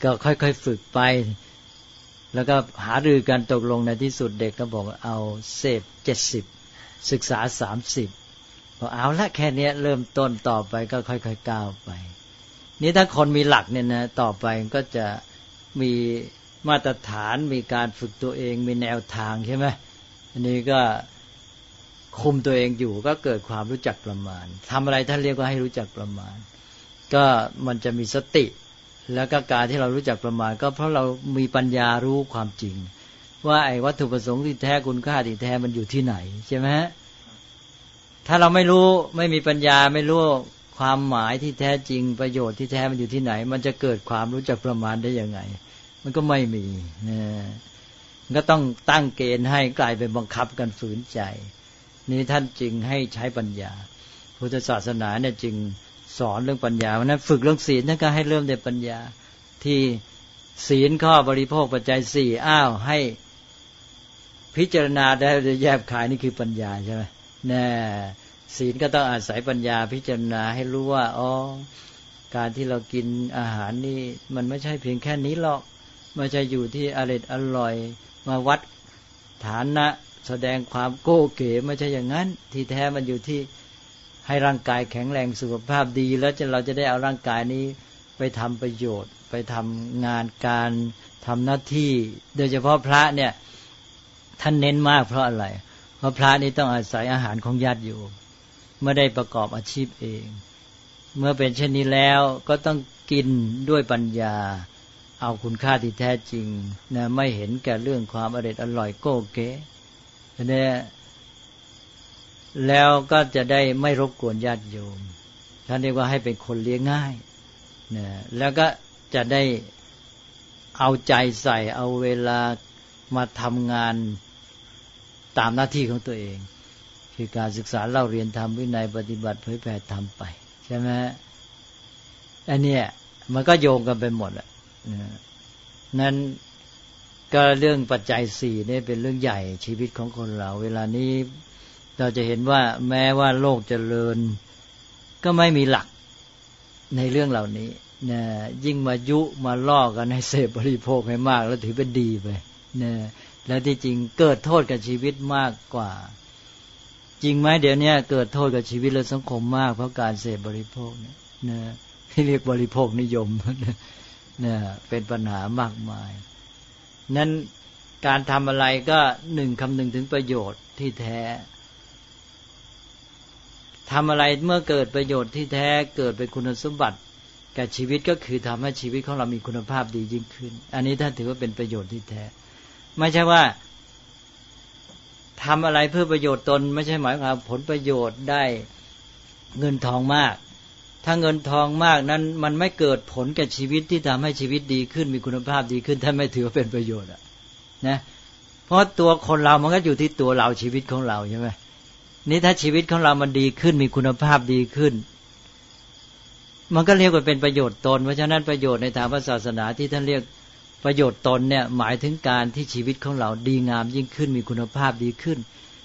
ก็ค่อยๆฝึกไป แล้วก็หารือกันตกลงในที่สุดเด็กก็บอกเอาเศษเจ็ดสิบศึกษาสามสิบพอเอาละแค่นี้เริ่มต้นต่อไปก็ค่อยๆก้าวไป นี่ถ้าคนมีหลักเนี่ยนะต่อไปก็จะมีมาตรฐานมีการฝึกตัวเองมีแนวทางใช่ไหมอันนี้ก็คุมตัวเองอยู่ก็เกิดความรู้จักประมาณทำอะไรท่านเรียกว่าให้รู้จักประมาณ ก็มันจะมีสติ แล้วก็การที่เรารู้จักประมาณ ก็เพราะเรามีปัญญารู้ความจริง ว่าไอ้วัตถุประสงค์ที่แท้คุณค่าที่แท้มันอยู่ที่ไหนใช่ไหมฮะถ้าเราไม่รู้ไม่มีปัญญาไม่รู้ความหมายที่แท้จริงประโยชน์ที่แท้มันอยู่ที่ไหน มันจะเกิดความรู้จักประมาณได้ยังไง มันก็ไม่มีนะก็ต้องตั้งเกณฑ์ให้กลายเป็นบังคับกันฝืนใจ นี้ท่านจึงให้ใช้ปัญญา พุทธศาสนาเนี่ยจึง สอนเรื่องปัญญาเพราะนั้นฝึกเรื่องศีลท่านก็ให้เริ่มในปัญญา ที่ศีลข้อบริโภคปัจจัยสี่อ้าวให้พิจารณาได้แยบขายนี่คือปัญญาใช่ไหมแน่ศีลก็ต้องอาศัยปัญญาพิจารณาให้รู้ว่าอ๋อการที่เรากินอาหารนี่ มันไม่ใช่เพียงแค่นี้หรอกไม่ใช่อยู่ที่อร่อยอร่อยมาวัดฐานะแสดงความโก้เก๋ไม่ใช่อย่างนั้น ที่แท้มันอยู่ที่ ให้ร่างกายแข็งแรงสุขภาพดี แล้วจะเราจะได้เอาร่างกายนี้ไปทำประโยชน์ ไปทำงานการทำหน้าที่ โดยเฉพาะพระเนี่ยท่านเน้นมากเพราะอะไร เพราะพระนี่ต้องอาศัยอาหารของญาติอยู่ไม่ได้ประกอบอาชีพเอง เมื่อเป็นเช่นนี้แล้วก็ต้องกินด้วยปัญญา เอาคุณค่าที่แท้จริงนะไม่เห็นแก่เรื่องความอร่อยอร่อยโก้เก๋เนี่ย แล้วก็จะได้ไม่รบกวนญาติโยม ท่านเรียกว่าให้เป็นคนเลี้ยงง่ายนะแล้วก็จะได้เอาใจใส่เอาเวลามาทำงานตามหน้าที่ของตัวเอง คือการศึกษาเล่าเรียนทำวินัยปฏิบัติเผยแผ่ทำไป ใช่ไหมอันนี้มันก็โยงกันไปหมดอะนั้นก็เรื่องปัจจัยสี่นี่เป็นเรื่องใหญ่ชีวิตของคนเรา เวลานี้ เราจะเห็นว่าแม้ว่าโลกจเจริญ ก็ไม่มีหลักในเรื่องเหล่านี้นะยิ่งมายุมาล่อกันให้เสพบริโภคให้มาก แล้วถือเป็นดีไปนะแล้วที่จริงเกิดโทษกับชีวิตมากกว่า จริงไหมเดี๋ยวนี้เกิดโทษกับชีวิตและสังคมมากเพราะการเสพบริโภคเนี่ยนะที่เรียกบริโภคนิยมนี่เป็นปัญหามากมาย นั้นการทำอะไรก็หนึ่งคำหนึ่งถึงประโยชน์ที่แท้ ทำอะไรเมื่อเกิดประโยชน์ที่แท้เกิดเป็นคุณสมบัติกับชีวิตก็คือทำให้ชีวิตของเรามีคุณภาพดียิ่งขึ้น อันนี้ท่านถือว่าเป็นประโยชน์ที่แท้ ไม่ใช่ว่าทำอะไรเพื่อประโยชน์ตน ไม่ใช่หมายความผลประโยชน์ได้เงินทองมาก ถ้าเงินทองมากนั้น มันไม่เกิดผลกับชีวิตที่ทำให้ชีวิตดีขึ้น มีคุณภาพดีขึ้นท่านไม่ถือว่าเป็นประโยชน์อะนะ เพราะตัวคนเรามันก็อยู่ที่ตัวเราชีวิตของเราใช่ไหม นี่ถ้าชีวิตของเรามันดีขึ้นมีคุณภาพดีขึ้น มันก็เรียกว่าเป็นประโยชน์ตน เพราะฉะนั้นประโยชน์ในทางศาสนาที่ท่านเรียกประโยชน์ตนเนี่ยหมายถึงการที่ชีวิตของเราดีงามยิ่งขึ้น มีคุณภาพดีขึ้น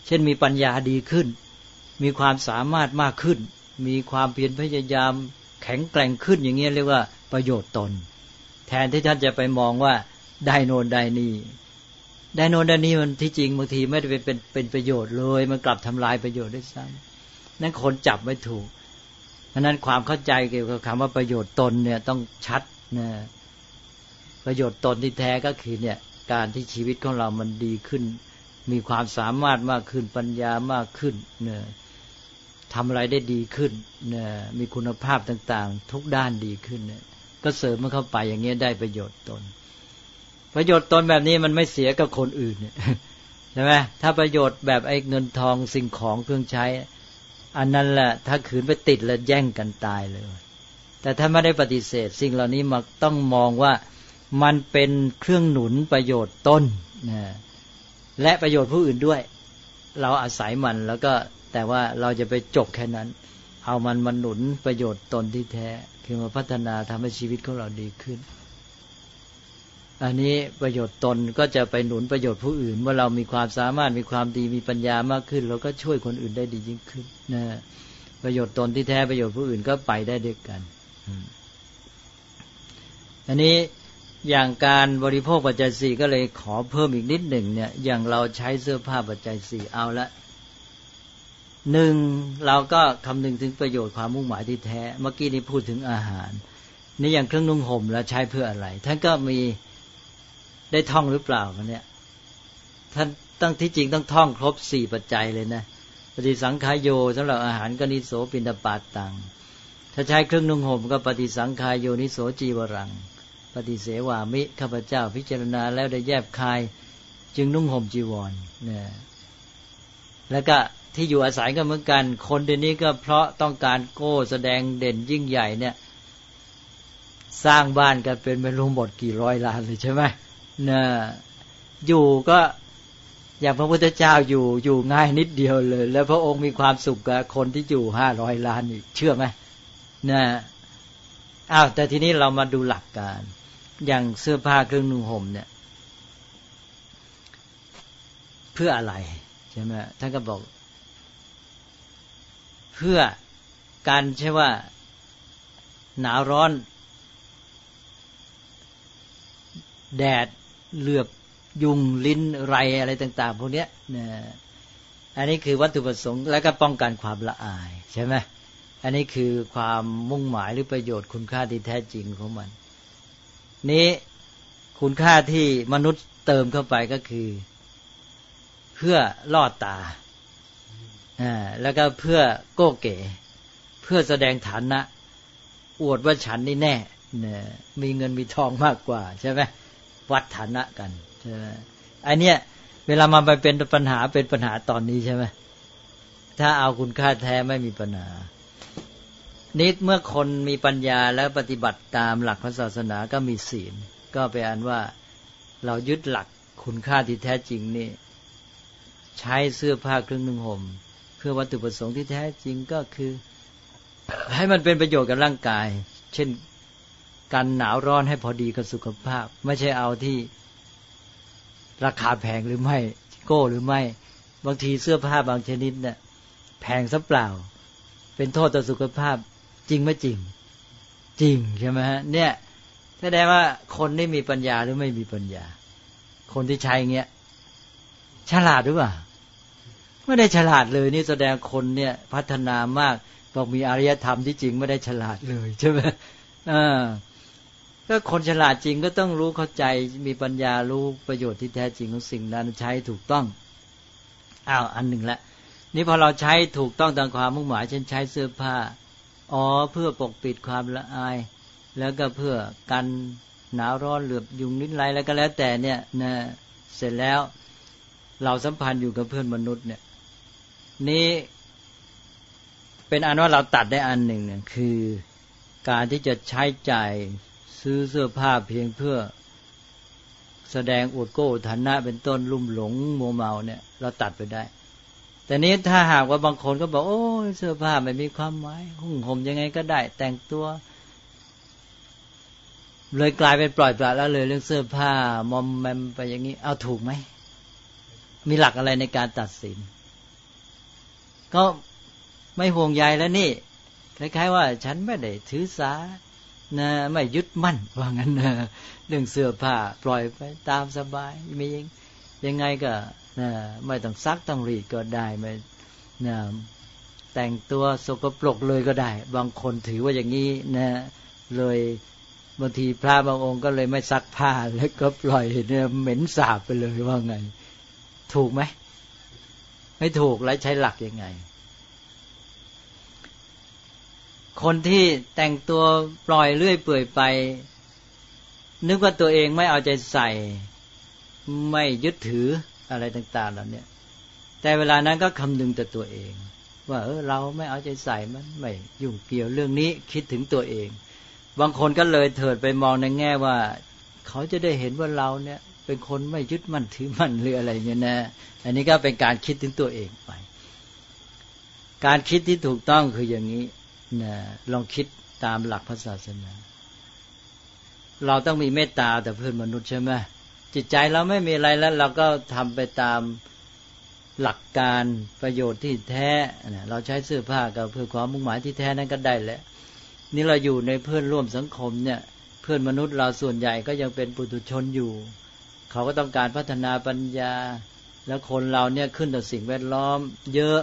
เช่นมีปัญญาดีขึ้น มีความสามารถมากขึ้น มีความเพียรพยายามแข็งแกร่งขึ้นอย่างเงี้ยเรียกว่าประโยชน์ตน แทนที่ท่านจะไปมองว่าได้โนนได้นี่ ได้โนนได้นี้มันที่จริงบางทีไม่ได้เป็นเป็นประโยชน์เลย มันกลับทำลายประโยชน์ได้ซ้ำนั่นคนจับไม่ถูก เพราะนั้นความเข้าใจเกี่ยวกับคำว่าประโยชน์ตนเนี่ยต้องชัดนะประโยชน์ตนที่แท้ก็คือเนี่ย การที่ชีวิตของเรามันดีขึ้น มีความสามารถมากขึ้นปัญญามากขึ้นเนี่ยทำอะไรได้ดีขึ้นเนี่ยมีคุณภาพต่าง ๆ ทุกด้านดีขึ้นเนี่ยก็เสริมมันเข้าไปอย่างเงี้ยได้ประโยชน์ตน ประโยชน์ตนแบบนี้มันไม่เสียกับคนอื่นใช่ไหมถ้าประโยชน์แบบไอ้เงินทองสิ่งของเครื่องใช้ อันนั้นแหละถ้าขืนไปติดแล้วแย่งกันตายเลย แต่ถ้าไม่ได้ปฏิเสธ สิ่งเหล่านี้มาต้องมองว่ามันเป็นเครื่องหนุนประโยชน์ตนนะและประโยชน์ผู้อื่นด้วย เราอาศัยมันแล้วก็แต่ว่าเราจะไปจบแค่นั้น เอามันมาหนุนประโยชน์ตนที่แท้ คือมาพัฒนาทำให้ชีวิตของเราดีขึ้น อันนี้ประโยชน์ตนก็จะไปหนุนประโยชน์ผู้อื่น เมื่อเรามีความสามารถมีความดีมีปัญญามากขึ้น เราก็ช่วยคนอื่นได้ดียิ่งขึ้นนะประโยชน์ตนที่แท้ประโยชน์ผู้อื่นก็ไปได้ด้วยกันอันนี้อย่างการบริโภคปัจจัยสี่ก็เลยขอเพิ่มอีกนิดหนึ่งเนี่ย อย่างเราใช้เสื้อผ้าปัจจัยสี่เอาละหนึ่งเราก็คำนึงถึงประโยชน์ความมุ่งหมายที่แท้ เมื่อกี้นี้พูดถึงอาหาร นี่อย่างเครื่องนุ่งห่มแล้วใช้เพื่ออะไรท่านก็มี ได้ท่องหรือเปล่ากันเนี่ยท่านตั้งที่จริงต้องท่องครบสี่ปัจจัยเลยนะปฏิสังขายโยสำหรับอาหารก็นิโสปินดาปาตังถ้าใช้เครื่องนุ่งห่มก็ปฏิสังขายโยนิโสจีวรัง ปฏิเสวามิข้าพเจ้าพิจารณาแล้วได้แยบคาย จึงนุ่งห่มจีวรเนี่ยแล้วก็ที่อยู่อาศัยก็เหมือนกัน คนเดี๋ยวนี้ก็เพราะต้องการโก้แสดงเด่นยิ่งใหญ่เนี่ย สร้างบ้านกันเป็นไม่รู้หมดกี่ร้อยล้านเลยใช่ไหม นะอยู่ก็อย่างพระพุทธเจ้าอยู่อยู่ง่ายนิดเดียวเลย แล้วพระองค์มีความสุขกับคนที่อยู่ห้าร้อยล้านอีกเชื่อไหมนะอ้าวแต่ทีนี้เรามาดูหลักการ อย่างเสื้อผ้าเครื่องนุ่งห่มเนี่ย เพื่ออะไรใช่ไหมท่านก็บอก เพื่อการใช่ว่า หนาวร้อน แดด เหลือบยุงลิ้นไรอะไรต่าง ๆ พวกเนี้นะอันนี้คือวัตถุประสงค์และก็ป้องกันความละอายใช่ไหมอันนี้คือความมุ่งหมายหรือประโยชน์คุณค่าที่แท้จริงของมัน นี้คุณค่าที่มนุษย์เติมเข้าไปก็คือ เพื่อลอดตาอ่าแล้วก็เพื่อโก้เก๋ เพื่อแสดงฐานะ อวดว่าฉันนี่แน่เนี่ยมีเงินมีทองมากกว่าใช่ไหม วัดฐานะกันใช่ไหมไอเนี้ยเวลามาไปเป็นปัญหาเป็นปัญหาตอนนี้ใช่ไหมถ้าเอาคุณค่าแท้ไม่มีปัญหานิดเมื่อคนมีปัญญาแล้วปฏิบัติตามหลักพระศาสนาก็มีศีล ก็ไปอันว่าเรายึดหลักคุณค่าที่แท้จริงนี่ ใช้เสื้อผ้าเครื่องนุ่งห่มเพื่อวัตถุประสงค์ที่แท้จริงก็คือ ให้มันเป็นประโยชน์กับร่างกาย เช่น กันหนาวร้อนให้พอดีกับสุขภาพ ไม่ใช่เอาที่ราคาแพงหรือไม่โก้หรือไม่บางทีเสื้อผ้าบางชนิดเนี่ยแพงซะเปล่า เป็นโทษต่อสุขภาพจริงไม่จริง จริงใช่ไหมฮะเนี่ยแสดงว่าคนที่มีปัญญาหรือไม่มีปัญญา คนที่ใช้เงี้ยฉลาดหรือเปล่าไม่ได้ฉลาดเลยนี่แสดงคนเนี่ยพัฒนามากบอกมีอารยธรรมที่จริงไม่ได้ฉลาดเลยใช่ไหมอ่า ถ้าคนฉลาดจริงก็ต้องรู้เข้าใจมีปัญญารู้ประโยชน์ที่แท้จริงของสิ่งนั้นใช้ถูกต้องอ้าวอันหนึ่งละนี่พอเราใช้ถูกต้องตามความมุ่งหมายเช่นใช้เสื้อผ้าอ๋อเพื่อปกปิดความละอาย แล้วก็เพื่อกันหนาวร้อนเหลือบยุงนิดไรแล้วก็แล้วแต่เนี่ยนะเสร็จแล้ว เราสัมพันธ์อยู่กับเพื่อนมนุษย์เนี่ย นี่เป็นอันว่าเราตัดได้อันหนึ่งเนี่ยคือการที่จะใช้ใจ่าย ซื้อเสื้อผ้าเพียงเพื่อ แสดงอวดโก้ฐานะเป็นต้นลุ่มหลงโมเมาเนี่ย เราตัดไปได้ แต่นี้ถ้าหากว่าบางคนก็บอก โอ้เสื้อผ้าไม่มีความหมายหุ่งห่มยังไงก็ได้ แต่งตัว เลยกลายเป็นปล่อยปละแล้วเลยเรื่องเสื้อผ้ามอมแมมไปอย่างนี้ เอาถูกไหมมีหลักอะไรในการตัดสิน ก็ไม่ห่วงใยแล้วนี่คล้ายๆว่า ฉันไม่ได้ถือสา นะไม่ยึดมั่นว่างั้นนะเรื่องเสื้อผ้าปล่อยไปตามสบายมียังไงก็นะไม่ต้องซักต้องรีดก็ได้ไม่นะแต่งตัวสกปรกเลยก็ได้ บางคนถือว่าอย่างนี้นะเลยบางทีพระบางองค์ก็เลยไม่ซักผ้าแล้วก็ปล่อยเนี่ยเหม็นสาบไปเลยว่าไง ถูกไหมไม่ถูกแล้วใช้หลักยังไง คนที่แต่งตัวปล่อยเลื่อยเปื่อยไป นึกว่าตัวเองไม่เอาใจใส่ ไม่ยึดถืออะไรต่างๆเหล่านี้แต่เวลานั้นก็คำนึงแต่ตัวเอง ว่าเออเราไม่เอาใจใส่มันไม่ยุ่งเกี่ยวเรื่องนี้คิดถึงตัวเอง บางคนก็เลยเถิดไปมองในแง่ว่า เขาจะได้เห็นว่าเราเนี่ย เป็นคนไม่ยึดมั่นถือมั่นหรืออะไรเงี้ยนะ อันนี้ก็เป็นการคิดถึงตัวเองไป การคิดที่ถูกต้องคืออย่างนี้ นะลองคิดตามหลักพระศาสนา เราต้องมีเมตตาแต่เพื่อนมนุษย์ใช่ไหมจิตใจเราไม่มีอะไรแล้ว เราก็ทำไปตามหลักการประโยชน์ที่แท้เราใช้เสื้อผ้ากับเพื่อความมุ่งหมายที่แท้นั้นก็ได้แหละ นี่เราอยู่ในเพื่อนร่วมสังคมเนี่ย เพื่อนมนุษย์เราส่วนใหญ่ก็ยังเป็นปุถุชนอยู่ เขาก็ต้องการพัฒนาปัญญา แล้วคนเราเนี่ยขึ้นต่อสิ่งแวดล้อม เยอะ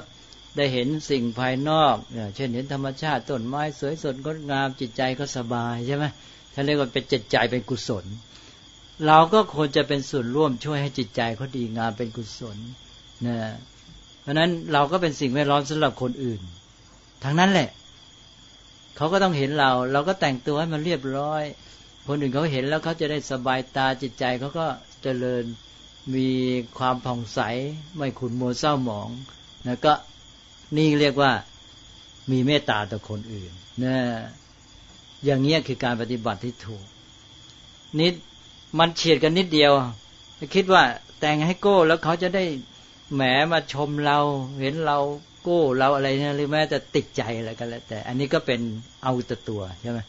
ได้เห็นสิ่งภายนอกเช่นเห็นธรรมชาติต้นไม้สวยสดงดงามจิตใจก็สบายใช่ไหมท่านเรียกว่าเป็นจิตใจเป็นกุศล เราก็ควรจะเป็นส่วนร่วมช่วยให้จิตใจเขาดีงามเป็นกุศลนะเพราะนั้นเราก็เป็นสิ่งแวดล้อมสำหรับคนอื่นทั้งนั้นแหละเขาก็ต้องเห็นเรา เราก็แต่งตัวให้มันเรียบร้อย คนอื่นเขาเห็นแล้วเขาจะได้สบายตาจิตใจเขาก็เจริญมีความผ่องใสไม่ขุนมัวเศร้าหมองนะก็ นี่เรียกว่ามีเมตตาต่อคนอื่นนะอย่างนี้ยคือการปฏิบัติที่ถูก นิดมันเฉียดกันนิดเดียว คิดว่าแต่งให้โก้แล้วเขาจะได้แหมมาชมเรา เห็นเราโก้เราอะไรนะหรือแม้จะติดใจอะไรกันแล้วแต่ อันนี้ก็เป็นเอาแต่ตัวใช่ไหม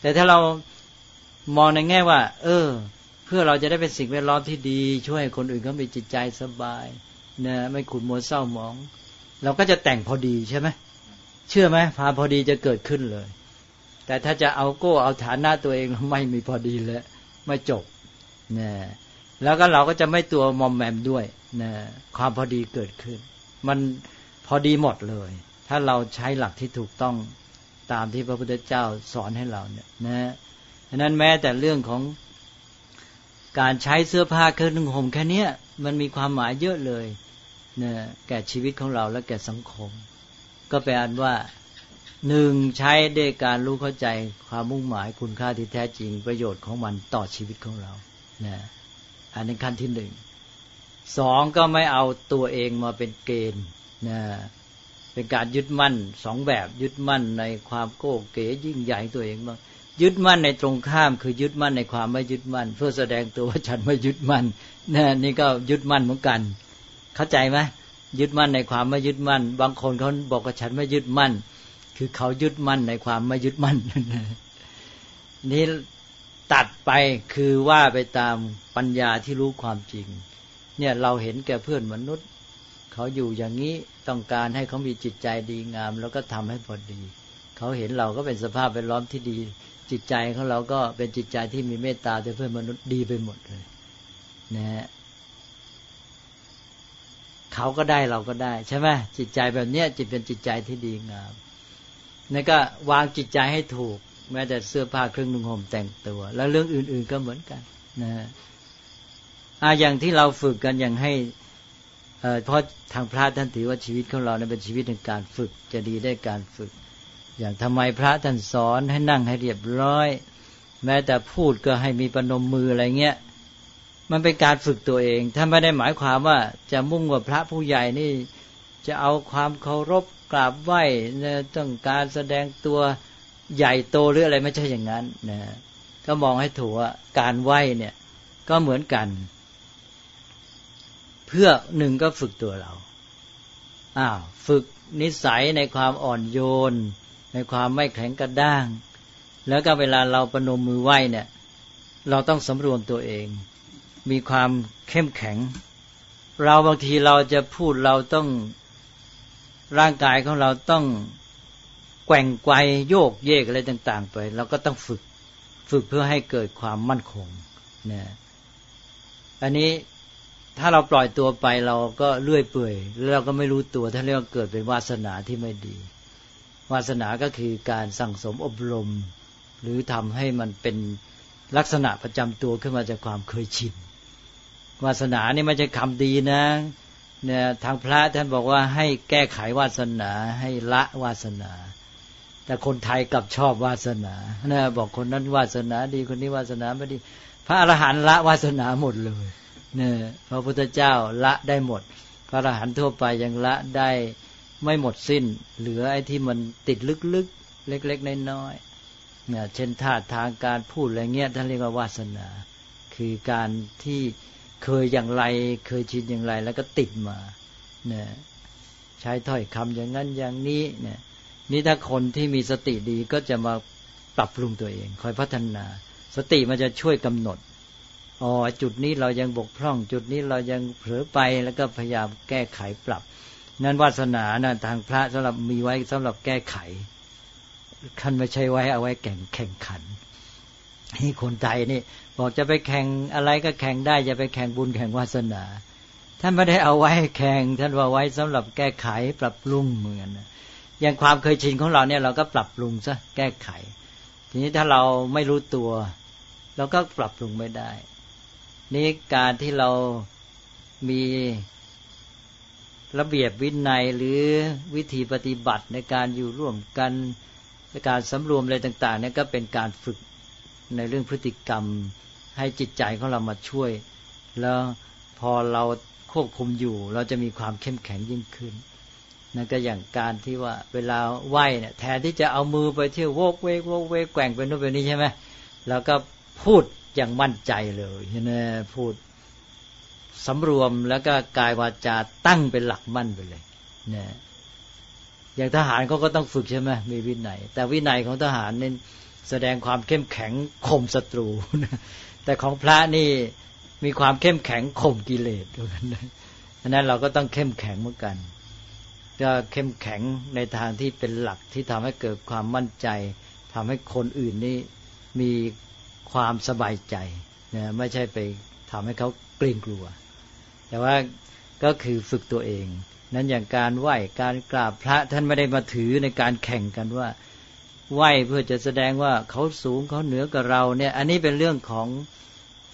แต่ถ้าเรามองในแง่ว่า เออ เพื่อเราจะได้เป็นสิ่งแวดล้อมที่ดี ช่วยคนอื่นเขามีจิตใจสบายนะไม่ขุนมัวเศร้าหมอง เราก็จะแต่งพอดีใช่ไหมเชื่อไหมพาพอดีจะเกิดขึ้นเลย แต่ถ้าจะเอาโก้เอาฐานะตัวเองไม่มีพอดีเลยไม่จบนะแล้วก็เราก็จะไม่ตัวมอมแมมด้วยนะความพอดีเกิดขึ้น มันพอดีหมดเลย ถ้าเราใช้หลักที่ถูกต้องตามที่พระพุทธเจ้าสอนให้เราเนี่ยนะฉะนั้นแม้แต่เรื่องของการใช้เสื้อผ้าเครื่องนุ่งห่มแค่นี้มันมีความหมายเยอะเลย นะแก่ชีวิตของเราและแก่สังคม ก็แปลว่าหนึ่งใช้ด้วยการรู้เข้าใจความมุ่งหมายคุณค่าที่แท้จริงประโยชน์ของมันต่อชีวิตของเรานะอันนี้ขั้นที่หนึ่งสองก็ไม่เอาตัวเองมาเป็นเกณฑ์นะเป็นการยึดมั่นสองแบบยึดมั่นในความโก้เก๋ยิ่งใหญ่ตัวเองบ้างยึดมั่นในตรงข้ามคือยึดมั่นในความไม่ยึดมั่น เพื่อแสดงตัวว่าฉันไม่ยึดมั่นนะนี่ก็ยึดมั่นเหมือนกัน เข้าใจไหมยึดมั่นในความไม่ยึดมั่น บางคนเขาบอกว่าฉันไม่ยึดมั่น คือเขายึดมั่นในความไม่ยึดมั่นนี่ตัดไปคือว่าไปตามปัญญาที่รู้ความจริง เนี่ยเราเห็นแก่เพื่อนมนุษย์ เขาอยู่อย่างนี้ต้องการให้เขามีจิตใจดีงาม แล้วก็ทำให้พอดี เขาเห็นเราก็เป็นสภาพแวดล้อมที่ดี จิตใจของเราก็เป็นจิตใจที่มีเมตตาต่อเพื่อนมนุษย์ดีไปหมดเลย นะฮะ เขาก็ได้เราก็ได้ใช่ไหมจิตใจแบบเนี้ยจิตเป็นจิตใจที่ดีงามนี่ก็วางจิตใจให้ถูก แม้แต่เสื้อผ้าเครื่องนุ่งห่มแต่งตัว แล้วเรื่องอื่น ๆก็เหมือนกันนะอาอย่างที่เราฝึกกันอย่างให้เพราะทางพระท่านถือว่าชีวิตของเราเนี่ยเป็นชีวิตในการฝึกจะดีได้การฝึก อย่างทำไมพระท่านสอนให้นั่งให้เรียบร้อย แม้แต่พูดก็ให้มีปนมมืออะไรเงี้ย มันเป็นการฝึกตัวเองท่านไม่ได้หมายความว่าจะมุ่งว่าพระผู้ใหญ่นี่ จะเอาความเคารพกราบไหว้ต้องการแสดงตัวใหญ่โตหรืออะไรไม่ใช่อย่างนั้นนะก็มองให้ถูกว่าการไหวเนี่ย ก็เหมือนกัน เพื่อหนึ่งก็ฝึกตัวเราอ้าวฝึกนิสัยในความอ่อนโยน ในความไม่แข็งกระด้าง แล้วก็เวลาเราประนมมือไหว้เนี่ย เราต้องสำรวมตัวเอง มีความเข้มแข็ง เราบางทีเราจะพูดเราต้องร่างกายของเราต้องแกว่งไกวโยกเยกอะไรต่าง ๆ ไปเราก็ต้องฝึกฝึกเพื่อให้เกิดความมั่นคงนะอันนี้ถ้าเราปล่อยตัวไปเราก็เลื่อยเปื่อยแล้วเราก็ไม่รู้ตัวถ้าเรียกว่าเกิดเป็นวาสนาที่ไม่ดี วาสนาก็คือการสั่งสมอบรม หรือทำให้มันเป็นลักษณะประจำตัวขึ้นมาจากความเคยชิน วาสนานี่ไม่ใช่คำดีนะเนี่ยทางพระท่านบอกว่าให้แก้ไขวาสนาให้ละวาสนา แต่คนไทยกลับชอบวาสนานะบอกคนนั้นวาสนาดีคนนี้วาสนาไม่ดี พระอรหันต์ละวาสนาหมดเลยเนี่ยพระพุทธเจ้าละได้หมด พระอรหันต์ทั่วไปยังละได้ไม่หมดสิ้น เหลือไอ้ที่มันติดลึกๆ เล็กๆน้อยๆเนี่ยเช่นธาทางการพูดอะไรเงี้ยท่านเรียกว่าวาสนา คือการที่ เคยอย่างไร เคยชินอย่างไร แล้วก็ติดมาเนี่ยใช้ถ้อยคำอย่างนั้นอย่างนี้เนี่ยนี่ถ้าคนที่มีสติดีก็จะมาปรับปรุงตัวเอง คอยพัฒนา สติมันจะช่วยกำหนดอ๋อจุดนี้เรายังบกพร่อง จุดนี้เรายังเผลอไปแล้วก็พยายามแก้ไขปรับ นั้นวาสนานะทางพระสำหรับมีไว้สำหรับแก้ไขคันไม่ใช่ไว้เอาไว้แข่งแข่งขันนี่คนไทยนี่ บอกจะไปแข่งอะไรก็แข่งได้ จะไปแข่งบุญแข่งวาสนา ท่านไม่ได้เอาไว้แข่ง ท่านว่าไว้สำหรับแก้ไขปรับปรุงเหมือนอย่างความเคยชินของเราเนี่ยเราก็ปรับปรุงซะแก้ไข ทีนี้ถ้าเราไม่รู้ตัวเราก็ปรับปรุงไม่ได้ นี่การที่เรามีระเบียบวินัยหรือวิธีปฏิบัติในการอยู่ร่วมกันการสำรวมอะไรต่างๆเนี่ยก็เป็นการฝึก ในเรื่องพฤติกรรม ให้จิตใจของเรามาช่วย แล้วพอเราควบคุมอยู่ เราจะมีความเข้มแข็งยิ่งขึ้นนั่นก็อย่างการที่ว่าเวลาไหวเนี่ยแทนที่จะเอามือไปเที่ยวโวกเวกโวกเวกแกว่งไปโน่นไปนี้ใช่ไหมแล้วก็พูดอย่างมั่นใจเลยใช่ไหมพูดสำรวมแล้วก็กายวาจาตั้งเป็นหลักมั่นไปเลยเนี่ยอย่างทหารเขาก็ต้องฝึกใช่ไหมมีวินัย แต่วินัยของทหารเนี่ แสดงความเข้มแข็งข่มศัตรูแต่ของพระนี่มีความเข้มแข็งข่มกิเลสด้วยกันดังนั้นเราก็ต้องเข้มแข็งเหมือนกันก็เข้มแข็งในทางที่เป็นหลักที่ทำให้เกิดความมั่นใจทำให้คนอื่นนี่มีความสบายใจนะไม่ใช่ไปทำให้เขาเกรงกลัว แต่ว่าก็คือฝึกตัวเอง นั้นอย่างการไหว้การกราบพระท่านไม่ได้มาถือในการแข่งกันว่า ไหวเพื่อจะแสดงว่าเขาสูงเขาเหนือกับเราเนี่ย อันนี้เป็นเรื่องของ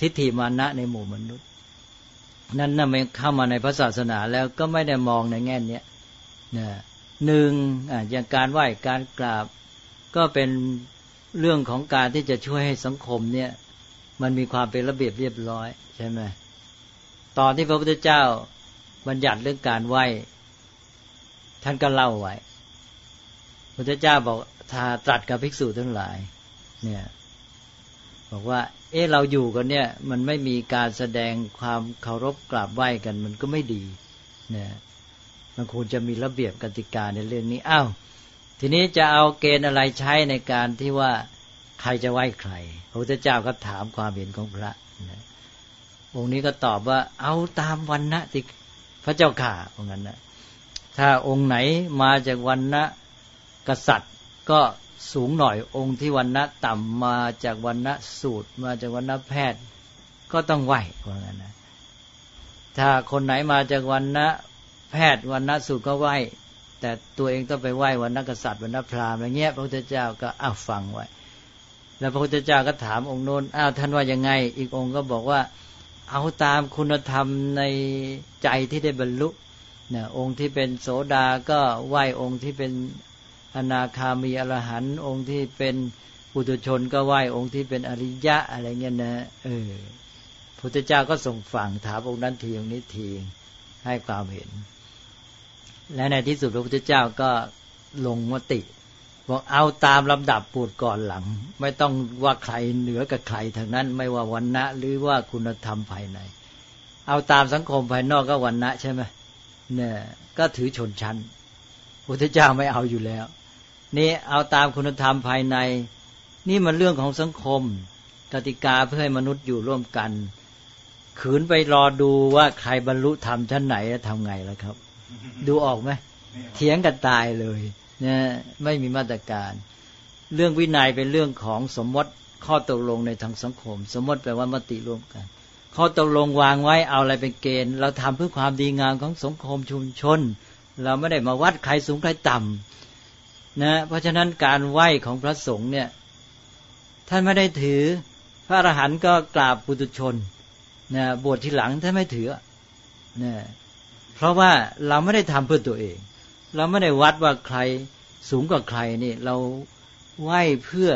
ทิฏฐิมานะในหมู่มนุษย์ นั้นน่ะมันเข้ามาในพระศาสนาแล้วก็ไม่ได้มองในแง่นี้นะหนึ่งอย่างการไหว้การกราบ ก็เป็นเรื่องของการที่จะช่วยให้สังคมเนี่ย มันมีความเป็นระเบียบเรียบร้อยใช่ไหมตอนที่พระพุทธเจ้าบัญญัติเรื่องการไหว้ท่านก็เล่าไว้ พระพุทธเจ้าบอกถ้าตรัสกับภิกษุทั้งหลาย เนี่ย บอกว่า เออเราอยู่กันเนี่ย มันไม่มีการแสดงความเคารพกราบไหว้กัน มันก็ไม่ดี เนี่ยมันควรจะมีระเบียบกติกาในเรื่องนี้อ้าวทีนี้จะเอาเกณฑ์อะไรใช้ในการที่ว่าใครจะไหว้ใคร พระพุทธเจ้าก็ถามความเห็นของพระนะองค์นี้ก็ตอบว่า เอาตามวันนะที่พระเจ้าข่าเพราะงั้นนะถ้าองค์ไหนมาจากวันนะ กษัตริย์ก็สูงหน่อยองค์ที่วันนะต่ำมาจากวันนะสูตรมาจากวันนะแพทย์ ก็ต้องไหวเพราะงั้นนะถ้าคนไหนมาจากวันนะแพทย์วันนะสูตรก็ไหวแต่ตัวเองต้องไปไหว้วันนักษัตริย์วันนักพราหมณ์อะไรเงี้ยพระพุทธเจ้าก็อ้าวฟังไว้ แล้วพระพุทธเจ้าก็ถามองค์โน้นอ้าวท่านว่ายังไง อีกองค์ก็บอกว่า เอาตามคุณธรรมในใจที่ได้บรรลุเนี่ยองค์ที่เป็นโสดาก็ไหว้องค์ที่เป็น อนาคามีอรหันต์องค์ที่เป็นปุถุชนก็ไหว้องค์ที่เป็นอริยะอะไรเงี้ยนะเออพุทธเจ้าก็ส่งฝังถามองค์นั้นทีองค์นี้ทีให้ความเห็น และในที่สุดพระพุทธเจ้าก็ลงมติบอกเอาตามลำดับปูดก่อนหลัง ไม่ต้องว่าใครเหนือกับใครทางนั้น ไม่ว่าวันณะหรือว่าคุณธรรมภายใน เอาตามสังคมภายนอกก็วันณะใช่ไหมเนี่ยก็ถือชนชั้นพุทธเจ้าไม่เอาอยู่แล้ว นี่เอาตามคุณธรรมภายใน นี่มันเรื่องของสังคมกติกาเพื่อให้มนุษย์อยู่ร่วมกัน ขืนไปรอดูว่าใครบรรลุธรรมชั้นไหนทำไงแล่ะครับ ดูออกไหมเถียงกันตายเลยนะไม่มีมาตรการ เรื่องวินัยเป็นเรื่องของสมมติข้อตกลงในทางสังคม สมมติแปลว่ามติร่วมกัน ข้อตกลงวางไว้เอาอะไรเป็นเกณฑ์ เราทำเพื่อความดีงามของสังคมชุมชน เราไม่ได้มาวัดใครสูงใครต่ำ นะเพราะฉะนั้นการไหว้ของพระสงฆ์เนี่ย ท่านไม่ได้ถือ พระอรหันต์ก็กราบปุตุชนนะบวชทีหลังท่านไม่ถือนะเพราะว่าเราไม่ได้ทำเพื่อตัวเอง เราไม่ได้วัดว่าใครสูงกว่าใครนี่เราไหว้เพื่อ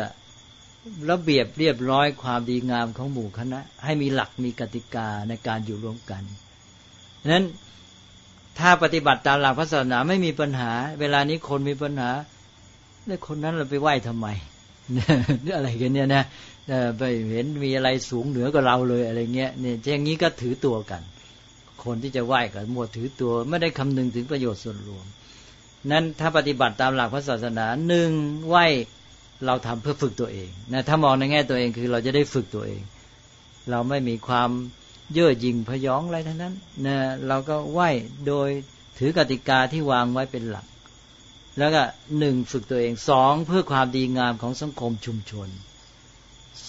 ระเบียบเรียบร้อยความดีงามของหมู่คณะ ให้มีหลักมีกติกาในการอยู่ร่วมกันนั้นถ้าปฏิบัติตามหลักพระศาสนาไม่มีปัญหา เวลานี้คนมีปัญหา แล้วคนนั้นเราไปไหว้ทำไมอะไรกันเนี่ยนะไปเห็นมีอะไรสูงเหนือกว่าเราเลยอะไรเงี้ยเนี่ยอย่างนี้ก็ถือตัวกัน คนที่จะไหว้กับมัวถือตัวไม่ได้คำนึงถึงประโยชน์ส่วนรวม นั้นถ้าปฏิบัติตามหลักพระศาสนาหนึ่งไหว้เราทำเพื่อฝึกตัวเองนะถ้ามองในแง่ตัวเองคือเราจะได้ฝึกตัวเอง เราไม่มีความเย่อหยิ่งพยองอะไรทั้งนั้นนะเราก็ไหว้โดยถือกติกาที่วางไว้เป็นหลัก แล้วก็หนึ่งฝึกตัวเองสองเพื่อความดีงามของสังคมชุมชน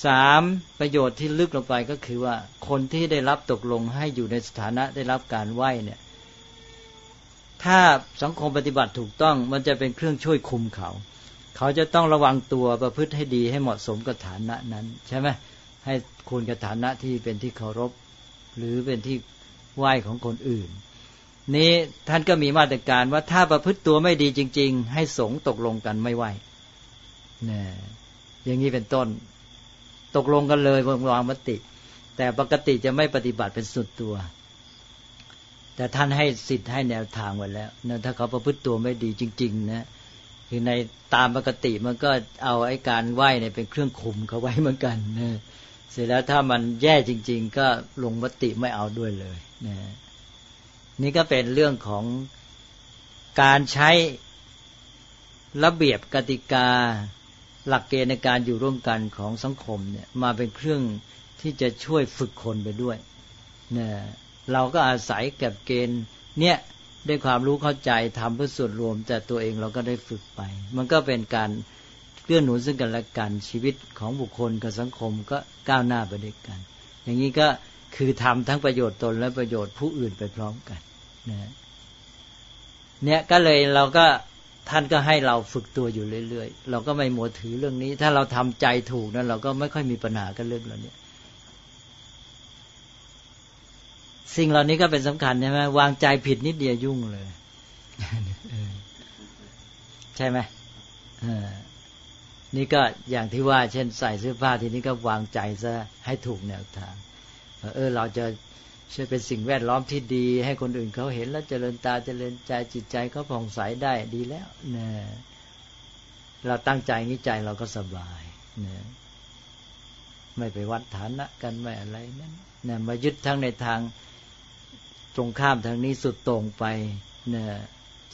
สามประโยชน์ที่ลึกลงไปก็คือว่าคนที่ได้รับตกลงให้อยู่ในสถานะได้รับการไหวเนี่ยถ้าสังคมปฏิบัติถูกต้องมันจะเป็นเครื่องช่วยคุมเขา เขาจะต้องระวังตัวประพฤติให้ดีให้เหมาะสมกับฐานะนั้น ใช่ไหมให้คุณกับฐานะที่เป็นที่เคารพ หรือเป็นที่ไหวของคนอื่น นี้ท่านก็มีมาตรการว่าถ้าประพฤติตัวไม่ดีจริง ๆ ให้สงตกลงกันไม่ไหวนี่อย่างนี้เป็นต้น ตกลงกันเลยวางมติ แต่ปกติจะไม่ปฏิบัติเป็นสุดตัว แต่ท่านให้สิทธิ์ให้แนวทางไว้แล้วนะถ้าเขาประพฤติตัวไม่ดีจริง ๆ นะคือในตามปกติมันก็เอาไอ้การไหว้เนี่ยเป็นเครื่องคุมเขาไว้เหมือนกันนะเสร็จแล้วถ้ามันแย่จริง ๆ ก็ลงมติไม่เอาด้วยเลยนะ นี่ก็เป็นเรื่องของการใช้ระเบียบกติกา หลักเกณฑ์ในการอยู่ร่วมกันของสังคมเนี่ยมาเป็นเครื่องที่จะช่วยฝึกคนไปด้วยเนี่ยเราก็อาศัยกับเกณฑ์เนี่ยด้วยความรู้เข้าใจทำเพื่อส่วนรวม แต่ตัวเองเราก็ได้ฝึกไป มันก็เป็นการเกื้อหนุนซึ่งกันและกันชีวิตของบุคคลกับสังคมก็ก้าวหน้าไปด้วยกัน อย่างนี้ก็ คือทำทั้งประโยชน์ตนและประโยชน์ผู้อื่นไปพร้อมกันนะเนี่ยก็เลยเราก็ท่านก็ให้เราฝึกตัวอยู่เรื่อยๆ เราก็ไม่หมัวถือเรื่องนี้ ถ้าเราทำใจถูกนั้นเราก็ไม่ค่อยมีปัญหากันเรื่องเหล่านี้สิ่งเหล่านี้ก็เป็นสำคัญใช่ไหมวางใจผิดนิดเดียวยุ่งเลย ใช่ไหมนี่ก็อย่างที่ว่า เช่น ใส่เสื้อผ้าทีนี้ก็วางใจซะให้ถูกแนวทาง เออเราจะช่วยเป็นสิ่งแวดล้อมที่ดี ให้คนอื่นเขาเห็นแล้วเจริญตาเจริญใจจิตใจเขาผ่องใสได้ดีแล้วเนี่ยเราตั้งใจงี้ใจเราก็สบายเนี่ยไม่ไปวัดฐานะกันไม่อะไรนั้นเนี่ยมายึดทั้งในทางตรงข้ามทางนี้สุดตรงไปเนี่ย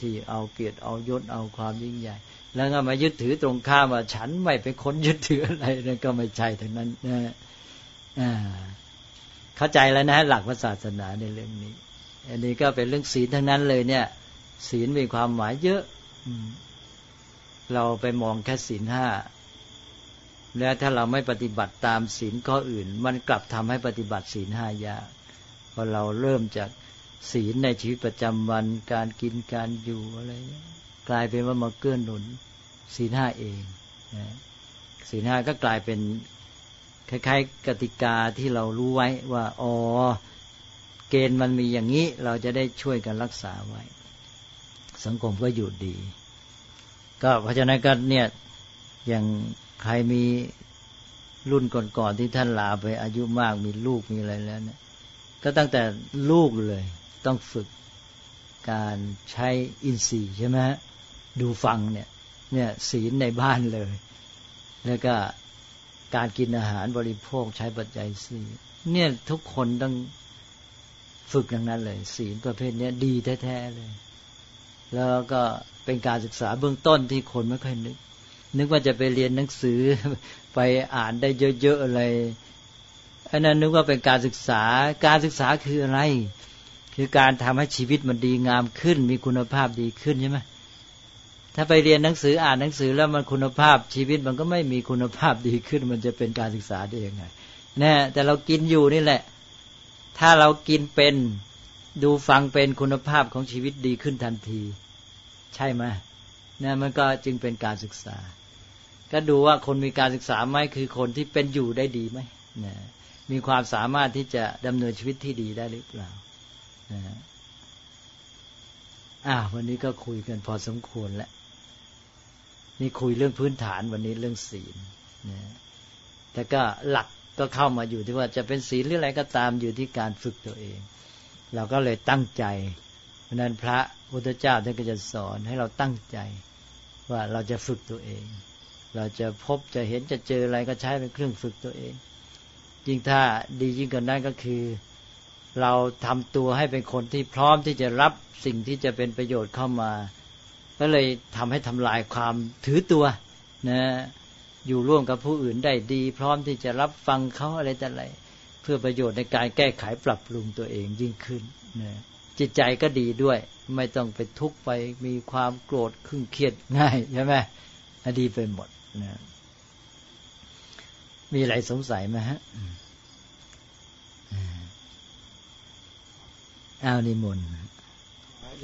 ที่เอาเกียรติเอายศเอาความยิ่งใหญ่ แล้วก็มายึดถือตรงข้ามว่าฉันไม่เป็นคนยึดถืออะไรนั่นก็ไม่ใช่ทั้งนั้นนะอ่า เข้าใจแล้วนะหลักศาสนาในเรื่องนี้ อันนี้ก็เป็นเรื่องศีลทั้งนั้นเลยเนี่ย ศีลมีความหมายเยอะเราไปมองแค่ศีลห้าแล้วถ้าเราไม่ปฏิบัติตามศีลข้ออื่น มันกลับทำให้ปฏิบัติศีลห้ายากพอเราเริ่มจากศีลในชีวิตประจำวันการกินการอยู่อะไรกลายเป็นว่ามาเกื้อนหนุนศีลห้าเองศีลห้าก็กลายเป็น คล้ายๆ กติกาที่เรารู้ไว้ว่าอ๋อเกณฑ์มันมีอย่างนี้ เราจะได้ช่วยกันรักษาไว้ สังคมก็อยู่ดี ก็เพราะฉะนั้นก็เนี่ยอย่างใครมีรุ่นก่อนๆที่ท่านลาไปอายุมากมีลูกมีอะไรแล้วเนี่ยก็ตั้งแต่ลูกเลย ต้องฝึกการใช้อินทรีย์ใช่ไหมดูฟังเนี่ยเนี่ยศีลในบ้านเลย แล้วก็ การกินอาหารบริโภคใช้ปัจจัยสี่เนี่ยทุกคนต้องฝึกอย่างนั้นเลยศีลประเภทนี้ดีแท้ๆเลย แล้วก็เป็นการศึกษาเบื้องต้นที่คนไม่ค่อยนึก นึกว่าจะไปเรียนหนังสือไปอ่านได้เยอะๆอะไรอันนั้นนึกว่าเป็นการศึกษาการศึกษาคืออะไร คือการทำให้ชีวิตมันดีงามขึ้น มีคุณภาพดีขึ้นใช่ไหม ถ้าไปเรียนหนังสืออ่านหนังสือแล้วมันคุณภาพชีวิตมันก็ไม่มีคุณภาพดีขึ้น มันจะเป็นการศึกษาได้ยังไงน่แต่เรากินอยู่นี่แหละ ถ้าเรากินเป็นดูฟังเป็นคุณภาพของชีวิตดีขึ้นทันที ใช่ไหมนี่มันก็จึงเป็นการศึกษา ก็ดูว่าคนมีการศึกษาไหมคือคนที่เป็นอยู่ได้ดีไหมนะมีความสามารถที่จะดำเนินชีวิตที่ดีได้หรือเปล่านะอ่าวันนี้ก็คุยกันพอสมควรแล้ว นี่คุยเรื่องพื้นฐานวันนี้เรื่องศีลนะแต่ก็หลักก็เข้ามาอยู่ที่ว่าจะเป็นศีลหรืออะไรก็ตามอยู่ที่การฝึกตัวเอง เราก็เลยตั้งใจเพราะนั้นพระพุทธเจ้าท่านก็จะสอนให้เราตั้งใจ ว่าเราจะฝึกตัวเอง เราจะพบจะเห็นจะเจออะไรก็ใช้เป็นเครื่องฝึกตัวเอง ยิ่งถ้าดียิ่งกว่านั้นก็คือ เราทำตัวให้เป็นคนที่พร้อมที่จะรับสิ่งที่จะเป็นประโยชน์เข้ามา ก็เลยทำให้ทำลายความถือตัวนะอยู่ร่วมกับผู้อื่นได้ดี พร้อมที่จะรับฟังเขาอะไรแต่อะไร เพื่อประโยชน์ในการแก้ไขปรับปรุงตัวเองยิ่งขึ้นนะจิตใจก็ดีด้วย ไม่ต้องไปทุกข์ไปมีความโกรธขึ้นเครียดง่ายใช่ไหมอดีไปหมดนะมีอะไรสงสัยไหมฮะอ้าวนิมนต์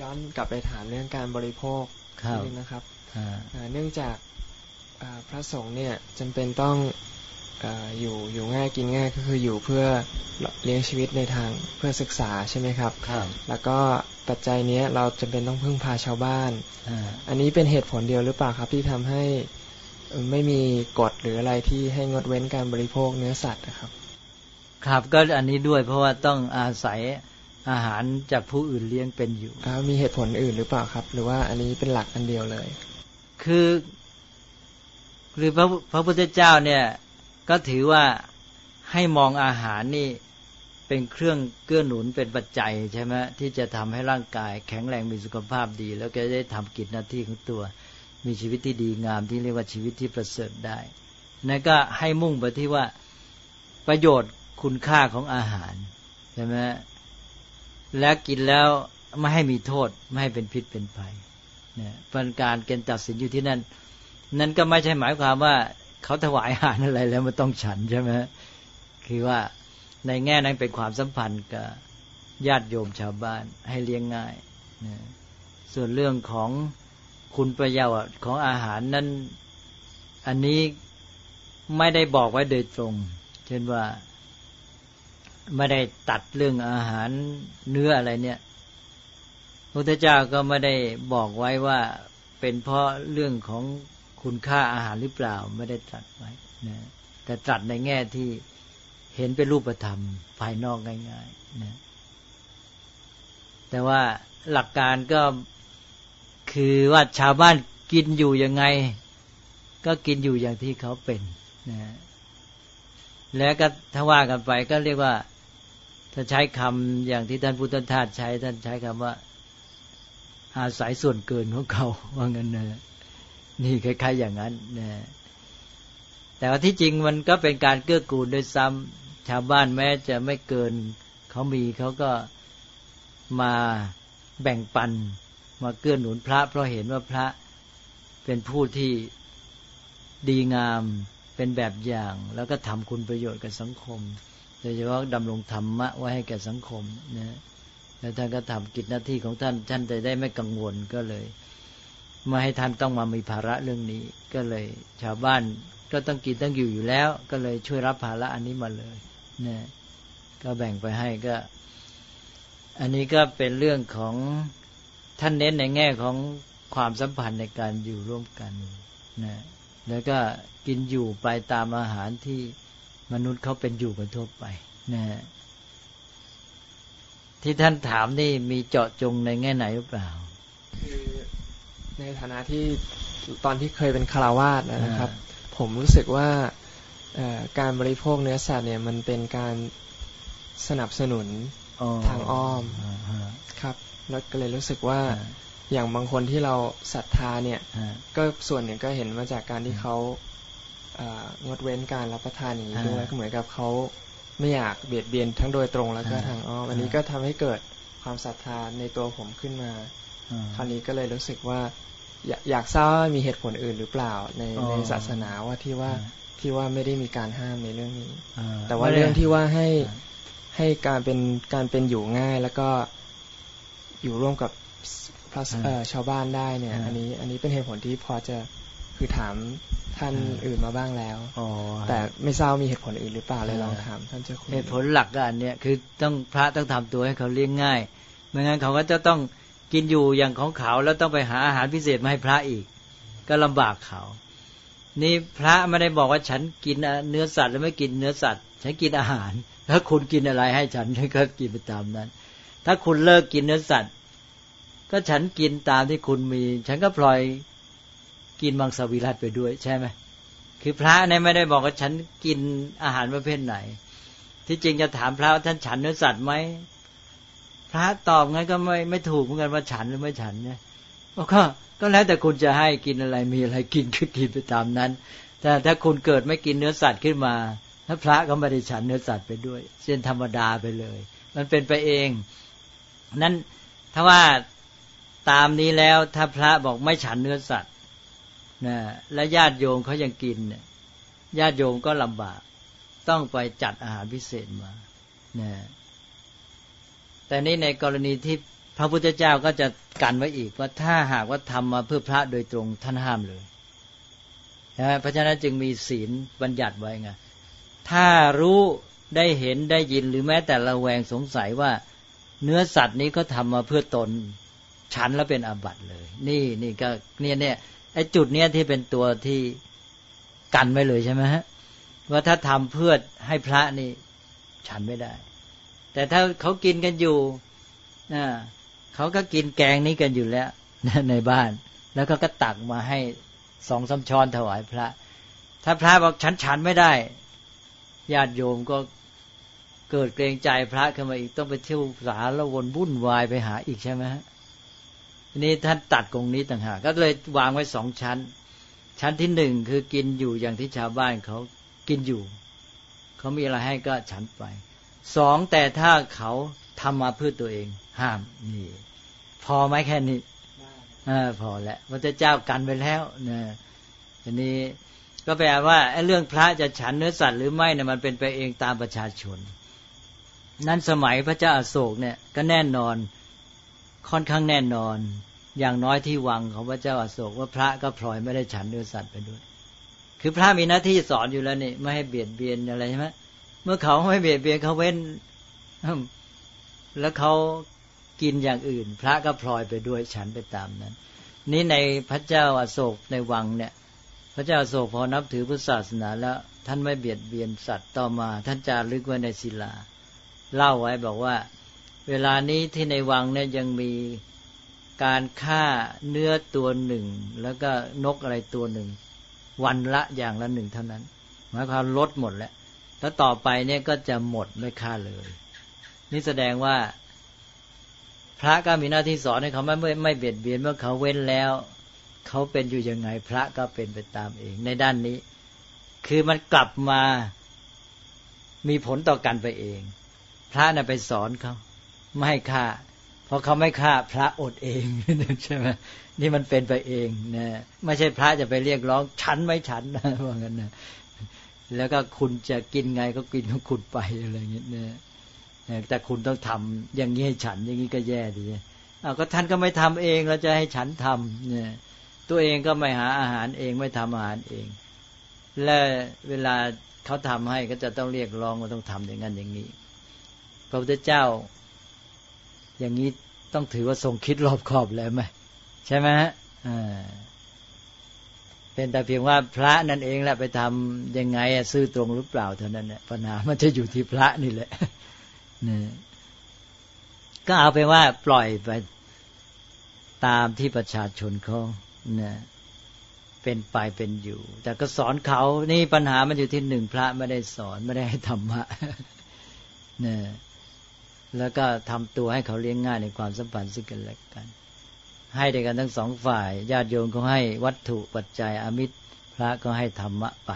ย้อนกลับไปถามเรื่องการบริโภค นี่นะครับเนื่องจากพระสงฆ์เนี่ยจำเป็นต้องอยู่อยู่ง่ายกินง่ายก็คืออยู่เพื่อเลี้ยงชีวิตในทางเพื่อศึกษาใช่ไหมครับ
ครับ
แล้วก็ปัจจัยนี้เราจำเป็นต้องพึ่งพาชาวบ้านอันนี้เป็นเหตุผลเดียวหรือเปล่าครับที่ทำให้ไม่มีกฎหรืออะไรที่ให้งดเว้นการบริโภคเนื้อสัตว์นะครับ
ครับก็อันนี้ด้วยเพราะว่าต้องอาศัย อาหารจากผู้อื่นเลี้ยงเป็นอยู่
มีเหตุผลอื่นหรือเปล่าครับ หรือว่าอันนี้เป็นหลักอันเดียวเลย
คือหรือพระพระพุทธเจ้าเนี่ย ก็ถือว่าให้มองอาหารนี่เป็นเครื่องเกื้อหนุนเป็นปัจจัยใช่ไหมที่จะทำให้ร่างกาย แข็งแรงมีสุขภาพดี แล้วก็ได้ทำกิจหน้าที่ของตัว มีชีวิตที่ดีงามที่เรียกว่าชีวิตที่ประเสริฐได้นั่นก็ให้มุ่งไปที่ว่าประโยชน์คุณค่าของอาหารใช่ไหม แล้วกินแล้วไม่ให้มีโทษ ไม่ให้เป็นพิษเป็นภัยเนี่ยเป็นการเกณฑ์ตัดสินอยู่ที่นั่น นั่นก็ไม่ใช่หมายความว่าเขาถวายอาหารอะไรแล้วมันต้องฉันใช่ไหมคือว่าในแง่นั้นเป็นความสัมพันธ์กับญาติโยมชาวบ้านให้เลี้ยงง่ายนะส่วนเรื่องของคุณประโยชน์ของอาหารนั้นอันนี้ไม่ได้บอกไว้โดยตรง เช่นว่า ไม่ได้ตัดเรื่องอาหารเนื้ออะไรเนี่ยพระพุทธเจ้าก็ไม่ได้บอกไว้ว่าเป็นเพราะเรื่องของคุณค่าอาหารหรือเปล่าไม่ได้ตรัสไว้นะแต่ตรัสในแง่ที่เห็นเป็นรูปธรรมภายนอกง่ายๆนะแต่ว่าหลักการก็คือว่าชาวบ้านกินอยู่ยังไง ก็กินอยู่อย่างที่เขาเป็นนะแล้วก็ถ้าว่ากันไปก็เรียกว่า ถ้าใช้คำอย่างที่ท่านพุทธทาสใช้ ท่านใช้คำว่า อาศัยส่วนเกินของเขาว่างั้นนะนี่คล้าย ๆ อย่างนั้นนะแต่ว่าที่จริงมันก็เป็นการเกื้อกูลโดยซ้ำชาวบ้านแม้จะไม่เกินเขามีเขาก็มาแบ่งปัน มาเกื้อหนุนพระ เพราะเห็นว่าพระเป็นผู้ที่ดีงามเป็นแบบอย่าง แล้วก็ทำคุณประโยชน์กับสังคม โดยเฉพาะดำรงธรรมะไว้ให้แก่สังคมนะแล้วท่านก็ทำกิจหน้าที่ของท่านท่านจะได้ไม่กังวลก็เลยไม่ให้ท่านต้องมามีภาระเรื่องนี้ ก็เลย ชาวบ้านก็ต้องกินต้องอยู่อยู่แล้ว ก็เลยช่วยรับภาระอันนี้มาเลยนะก็แบ่งไปให้ก็ อันนี้ก็เป็นเรื่องของท่านเน้นในแง่ของความสัมพันธ์ในการอยู่ร่วมกันนะแล้วก็กินอยู่ไปตามอาหารที่ มนุษย์เขาเป็นอยู่กันทั่วไปนะที่ท่านถามนี่มีเจาะจงในแง่ไหนหรือเปล่า
คือในฐานะที่ตอนที่เคยเป็นคาราวาสนะครับ ผมรู้สึกว่าการบริโภคเนื้อสัตว์เนี่ยมันเป็นการสนับสนุนทางอ้อมครับ แล้วก็เลยรู้สึกว่าอย่างบางคนที่เราศรัทธาเนี่ย ก็ส่วนหนึ่งก็เห็นมาจากการที่เขา งดเว้นการรับประทานอย่างนี้ด้วยก็เหมือนกับเขาไม่อยากเบียดเบียนทั้งโดยตรงแล้วก็ทางอ้อมอันนี้ก็ทำให้เกิดความศรัทธาในตัวผมขึ้นมาคราวนี้ก็เลยรู้สึกว่า อยากทราบว่ามีเหตุผลอื่นหรือเปล่าในในศาสนาว่าที่ว่าที่ว่าไม่ได้มีการห้ามในเรื่องนี้แต่ว่าเรื่องที่ว่าให้ให้การเป็นการเป็นอยู่ง่ายแล้วก็อยู่ร่วมกับพระชาวบ้านได้เนี่ย อันนี้ อันนี้เป็นเหตุผลที่พอจะ คือถามท่านอื่นมาบ้างแล้วแต่ไม่ทราบมีเหตุผลอื่นหรือเปล่าเลยลองถามท่านเจ้าคุณ
เหตุผลหลักก็อันเนี้ยคือต้องพระต้องทำตัวให้เขาเลี้ยงง่ายไม่งั้นเขาก็จะต้องกินอยู่อย่างของเขาแล้วต้องไปหาอาหารพิเศษมาให้พระอีก ก็ลำบากเขานี่พระไม่ได้บอกว่าฉันกินเนื้อสัตว์แล้วไม่กินเนื้อสัตว์ฉันกินอาหาร ถ้าคุณกินอะไรให้ฉันฉันก็กินไปตามนั้น ถ้าคุณเลิกกินเนื้อสัตว์ ก็ฉันกินตามที่คุณมี ฉันก็พลอย กินมังสวิรัตไปด้วยใช่ไหมคือพระเนี่ยไม่ได้บอกว่าฉันกินอาหารประเภทไหน ที่จริงจะถามพระว่าท่านฉันเนื้อสัตว์ไหมพระตอบงั้นก็ไม่ไม่ถูกเหมือนกันว่าฉันหรือไม่ฉันเนี่ยก็ก็แล้วแต่คุณจะให้กินอะไรมีอะไรกินก็กินไปตามนั้นแต่ถ้าคุณเกิดไม่กินเนื้อสัตว์ขึ้นมาถ้าพระก็ไม่ได้ฉันเนื้อสัตว์ไปด้วยเช่นธรรมดาไปเลย มันเป็นไปเอง นั้นถ้าว่าตามนี้แล้วถ้าพระบอกไม่ฉันเนื้อสัตว์ นะและญาติโยมเขายังกินเนี่ยญาติโยมก็ลำบาก ต้องไปจัดอาหารพิเศษมานะแต่นี้ในกรณีที่พระพุทธเจ้าก็จะกันไว้อีกว่าถ้าหากว่าทำมาเพื่อพระโดยตรงท่านห้ามเลยนะเพราะฉะนั้นจึงมีศีลบัญญัติไว้ไงถ้ารู้ได้เห็นได้ยินหรือแม้แต่ระแวงสงสัยว่า เนื้อสัตว์นี้ก็ทำมาเพื่อตนฉันแล้วเป็นอาบัติเลย นี่นี่ก็เนี่ยเนี่ย ไอ้จุดเนี้ยที่เป็นตัวที่กันไว้เลยใช่ไหมฮะว่าถ้าทำเพื่อให้พระนี่ ฉันไม่ได้ แต่ถ้าเขากินกันอยู่นะเขาก็กินแกงนี้กันอยู่แล้วในบ้าน แล้วก็ก็ตักมาให้สองสาช้อนถวายพระ ถ้าพระบอกฉันฉันไม่ได้ญาติโยมก็เกิดเกรงใจพระขึ้นมาอีกต้องไปเที่ยวสาละวนวุ่นวายไปหาอีกใช่ไหมฮะ นี่ท่านตัดตรงนี้ต่างหากก็เลยวางไว้สองชั้น ชั้นที่หนึ่งคือกินอยู่อย่างที่ชาวบ้านเขากินอยู่เขามีอะไรให้ก็ฉันไปสองแต่ถ้าเขาทำมาเพื่อตัวเอง ห้ามนี่พอไหมแค่นี้อพอแล้วพระเจ้ากันไปแล้วนะอันนี้ก็แปลว่าไอ้เรื่องพระจะฉันเนื้อสัตว์หรือไม่เนี่ยมันเป็นไปเองตามประชาชน นั้นสมัยพระเจ้าอาโศกเนี่ยก็แน่นอน ค่อนข้างแน่นอน อย่างน้อยที่วังของพระเจ้าอาโศกว่าพระก็พลอยไม่ได้ฉันเนื้อสัตว์ไปด้วย คือพระมีหน้าที่สอนอยู่แล้วนี่ไม่ให้เบียดเบียนอะไรใช่ไหมเมื่อเขาไม่เบียดเบียนเขาเว้น แล้วเขากินอย่างอื่น พระก็พลอยไปด้วยฉันไปตามนั้น นี่ในพระเจ้าอาโศกในวังเนี่ย พระเจ้าอาโศกพอนับถือพุทธศาสนาแล้ว ท่านไม่เบียดเบียนสัตว์ต่อมา ท่านจารึกไว้ในศิลา เล่าไว้บอกว่า เวลานี้ที่ในวังเนี่ยยังมีการฆ่าเนื้อตัวหนึ่ง แล้วก็นกอะไรตัวหนึ่ง วันละอย่างละหนึ่งเท่านั้น หมายความลดหมดแล้ว แล้วต่อไปเนี่ยก็จะหมดไม่ฆ่าเลย นี่แสดงว่า พระก็มีหน้าที่สอนให้เขาไม่ไม่ไม่เบียดเบียนเมื่อเขาเว้นแล้ว เขาเป็นอยู่ยังไงพระก็เป็นไปตามเอง ในด้านนี้ คือมันกลับมามีผลต่อกันไปเอง พระน่ะไปสอนเขา ไม่ฆ่า เพราะเขาไม่ฆ่าพระอดเองใช่ไหมนี่มันเป็นไปเองนะไม่ใช่พระจะไปเรียกร้องฉันไม่ฉันนะว่างั้นนะแล้วก็คุณจะกินไงก็กินของคุณไปอะไรอย่างเงี้ยนะแต่คุณต้องทำอย่างนี้ให้ฉันอย่างนี้ก็แย่ดีเอาก็ท่านก็ไม่ทำเองแล้วจะให้ฉันทำเนี่ย ตัวเองก็ไม่หาอาหารเองไม่ทำอาหารเอง และเวลาเขาทำให้ก็จะต้องเรียกร้องว่าต้องทำอย่างนั้นอย่างนี้ พระพุทธเจ้า อย่างนี้ต้องถือว่าทรงคิดรอบขอบแล้วไหมใช่ไหมฮะเป็นแต่เพียงว่าพระนั่นเองแหละไปทำยังไงซื่อตรงหรือเปล่าเท่านั้นเนี่ยปัญหามันจะอยู่ที่พระนี่แหละนี่ก็เอาไปว่าปล่อยไปตามที่ประชาชนเขาเนี่ยเป็นไปเป็นอยู่ แต่ก็สอนเขานี่ปัญหามันอยู่ที่หนึ่งพระไม่ได้สอนไม่ได้ให้ธรรมะเนี่ย แล้วก็ทำตัวให้เขาเลี้ยงง่ายในความสัมพันธ์ซึ่งกันและกัน ให้ด้วยกันทั้งสองฝ่ายญาติโยมก็ให้วัตถุปัจจัยอามิตร พระก็ให้ธรรมะไป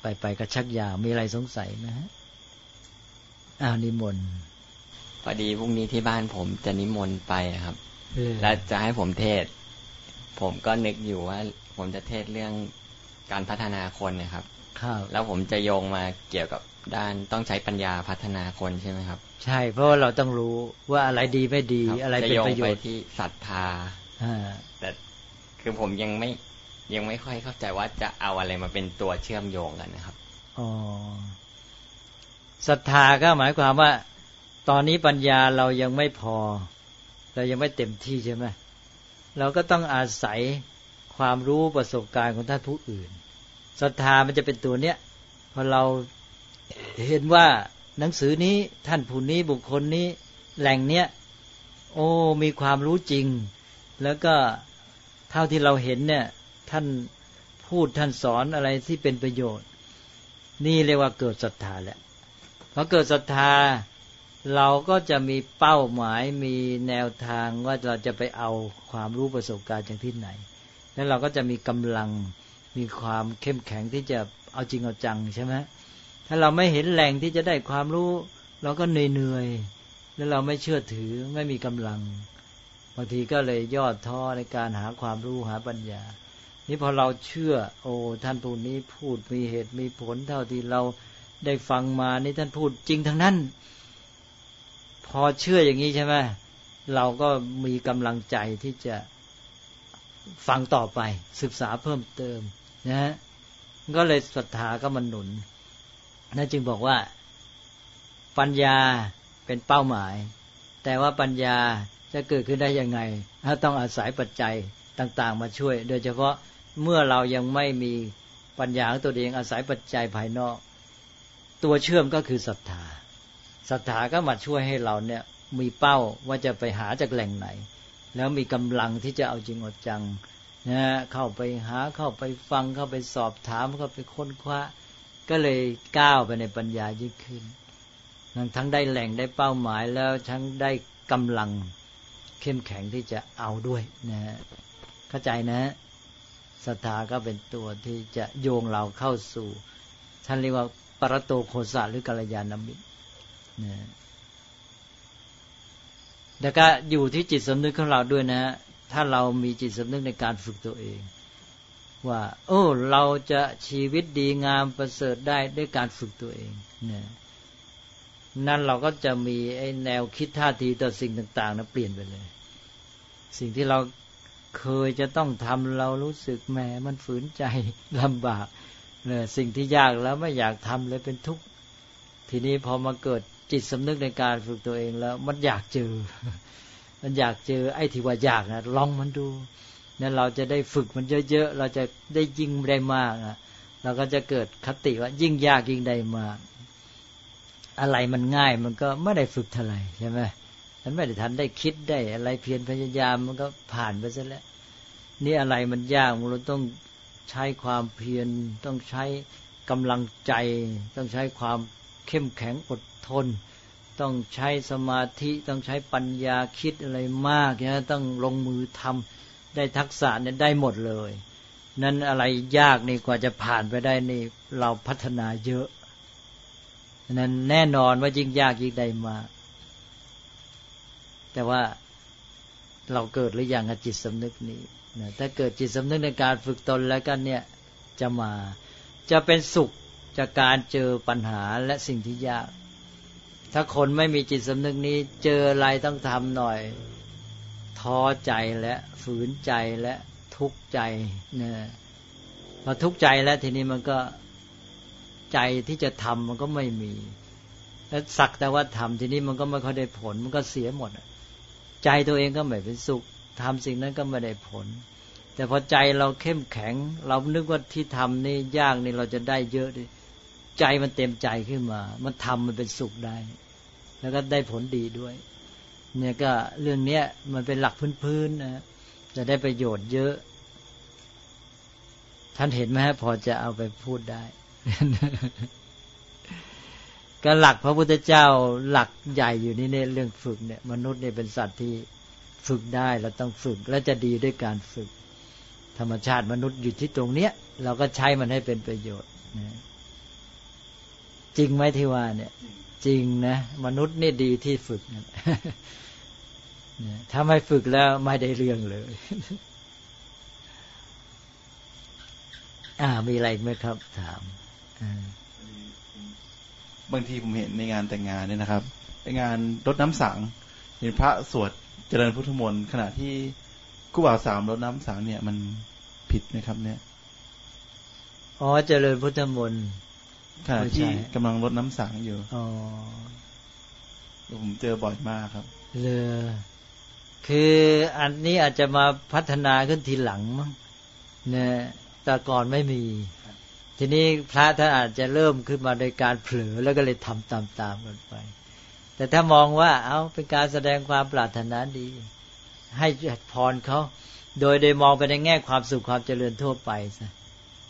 ไปไปกระชักยาวมีอะไรสงสัยไหมฮะอ้าวนิมนต์
พอดีพรุ่งนี้ที่บ้านผมจะนิมนต์ไปครับแล้วจะให้ผมเทศ ผมก็นึกอยู่ว่า ผมจะเทศเรื่องการพัฒนาคนนะครับแล้วผมจะโยงมาเกี่ยวกับ ด้านต้องใช้ปัญญาพัฒนาคนใช่ไหมครับ
ใช่เพราะเราต้องรู้ว่าอะไรดีไม่ดีอะไรเป็นประโยชน์
ที่ศรัทธาแต่คือผมยังไม่ยังไม่ค่อยเข้าใจว่าจะเอาอะไรมาเป็นตัวเชื่อมโยงกันนะครับ
อ๋อศรัทธาก็หมายความว่า ตอนนี้ปัญญาเรายังไม่พอ เรายังไม่เต็มที่ใช่ไหมเราก็ต้องอาศัยความรู้ประสบการณ์ของท่านผู้อื่นศรัทธามันจะเป็นตัวเนี้ยพอเรา เห็นว่าหนังสือนี้ท่านผู้นี้บุคคลนี้แหล่งเนี้ยโอ้มีความรู้จริง แล้วก็เท่าที่เราเห็นเนี่ยท่านพูดท่านสอนอะไรที่เป็นประโยชน์ นี่เรียกว่าเกิดศรัทธาแหละพอเกิดศรัทธาเราก็จะมีเป้าหมายมีแนวทางว่าเราจะไปเอาความรู้ประสบการณ์จากที่ไหน แล้วเราก็จะมีกำลังมีความเข้มแข็งที่จะเอาจริงเอาจังใช่ไหม ถ้าเราไม่เห็นแหล่งที่จะได้ความรู้ เราก็เหนื่อยๆแล้วเราไม่เชื่อถือไม่มีกำลังบางทีก็เลยยอดท้อในการหาความรู้หาปัญญา นี่พอเราเชื่อ โอ้ท่านผู้นี้พูดมีเหตุมีผลเท่าที่เราได้ฟังมานี่ท่านพูดจริงทั้งนั้น พอเชื่ออย่างนี้ใช่ไหมเราก็มีกำลังใจที่จะฟังต่อไปศึกษาเพิ่มเติมนะฮะก็เลยศรัทธาก็มันหนุน นั่นจึงบอกว่า ปัญญาเป็นเป้าหมาย แต่ว่าปัญญาจะเกิดขึ้นได้ยังไง ถ้าต้องอาศัยปัจจัยต่างๆ มาช่วย โดยเฉพาะเมื่อเรายังไม่มีปัญญาของตัวเองอาศัยปัจจัยภายนอก ตัวเชื่อมก็คือศรัทธาศรัทธาก็มาช่วยให้เราเนี่ยมีเป้าว่าจะไปหาจากแหล่งไหน แล้วมีกำลังที่จะเอาจริงอดจังนะเข้าไปหาเข้าไปฟังเข้าไปสอบถามเข้าไปค้นคว้า ก็เลยก้าวไปในปัญญายิ่งขึ้น ทั้งได้แหล่งได้เป้าหมายแล้วทั้งได้กำลังเข้มแข็งที่จะเอาด้วยนะเข้าใจนะศรัทธาก็เป็นตัวที่จะโยงเราเข้าสู่ ท่านเรียกว่าปรโตโคสะหรือกัลยาณมิตรนะแต่ก็อยู่ที่จิตสำนึกของเราด้วยนะ ถ้าเรามีจิตสำนึกในการฝึกตัวเอง ว่า โอ้ เราจะชีวิตดีงามประเสริฐได้ด้วยการฝึกตัวเองเนี่ยนั่นเราก็จะมีไอ้แนวคิดท่าทีต่อสิ่งต่างๆนะเปลี่ยนไปเลย สิ่งที่เราเคยจะต้องทำเรารู้สึกแหมมันฝืนใจลำบากเนี่ยสิ่งที่ยากแล้วไม่อยากทำเลยเป็นทุกข์ทีนี้พอมาเกิดจิตสำนึกในการฝึกตัวเองแล้ว มันอยากเจอ มันอยากเจอไอ้ที่ว่าอยากนะลองมันดู นั่นเราจะได้ฝึกมันเยอะๆ เราจะได้ยิ่งได้มากนะเราก็จะเกิดคติว่ายิ่งยากยิ่งได้มาก อะไรมันง่ายมันก็ไม่ได้ฝึกเท่าไหร่ใช่ไหมมันไม่ได้ทันได้คิดได้ อะไรเพียรพยายามมันก็ผ่านไปซะแล้ว นี่อะไรมันยากเราต้องใช้ความเพียรต้องใช้กำลังใจ ต้องใช้ความเข้มแข็งอดทน ต้องใช้สมาธิต้องใช้ปัญญาคิดอะไรมากนะต้องลงมือทำ ได้ทักษะเนี่ยได้หมดเลย นั้นอะไรยากนี่กว่าจะผ่านไปได้นี่ เราพัฒนาเยอะนั้นแน่นอนว่ายิ่งยากยิ่งได้มา แต่ว่าเราเกิดหรืออยังกับจิตสำนึกนี้นะถ้าเกิดจิตสำนึกในการฝึกตนแล้วกันเนี่ยจะมาจะเป็นสุขจากการเจอปัญหาและสิ่งที่ยาก ถ้าคนไม่มีจิตสำนึกนี้ เจออะไรต้องทำหน่อย ท้อใจและฝืนใจและทุกข์ใจเนี่ยพอทุกข์ใจแล้วทีนี้มันก็ใจที่จะทำมันก็ไม่มี แล้วสักแต่ว่าทำทีนี้มันก็ไม่ค่อยได้ผล มันก็เสียหมดใจตัวเองก็ไม่เป็นสุขทำสิ่งนั้นก็ไม่ได้ผล แต่พอใจเราเข้มแข็ง เรานึกว่าที่ทำนี่ยากนี่เราจะได้เยอะดิใจมันเต็มใจขึ้นมา มันทำมันเป็นสุขได้ แล้วก็ได้ผลดีด้วย เนี่ยก็เรื่องเนี้ยมันเป็นหลักพื้นๆนะจะได้ประโยชน์เยอะ ท่านเห็นไหมฮะพอจะเอาไปพูดได้ก็หลักพระพุทธเจ้าหลักใหญ่อยู่นี่เนี่ยเรื่องฝึกเนี่ย มนุษย์เนี่ยเป็นสัตว์ที่ฝึกได้เราต้องฝึก และจะดีด้วยการฝึก ธรรมชาติมนุษย์อยู่ที่ตรงเนี้ย เราก็ใช้มันให้เป็นประโยชน์นะจริงไหมที่ว่าเนี่ย จริงนะ มนุษย์นี่ดีที่ฝึกนะ ถ้าไม่ฝึกแล้วไม่ได้เรื่องเลย อ่า มีอะไรไหมครับ ถาม
บางทีผมเห็นในงานแต่งงานเนี่ยนะครับในงานรดน้ำสังเห็นพระสวดเจริญพุทธมนต์ขณะที่กู้บ่าวสามรดน้ำสังเนี่ย มันผิดไหมครับ เนี่ย
อ๋อเจริญพุทธมนต์
ขณะที่กำลังรดน้ำสังอยู่ อ๋อผมเจอบ่อยมากครับ
เลย คืออันนี้อาจจะมาพัฒนาขึ้นทีหลังมั้งเนี่ยแต่ก่อนไม่มี ทีนี้พระท่านอาจจะเริ่มขึ้นมาโดยการเผลอแล้วก็เลยทำตามๆกันไป แต่ถ้ามองว่าเอาเป็นการแสดงความปรารถนาดี ให้พรเขาโดยโดยมองไปในแง่ความสุขความเจริญทั่วไปซะ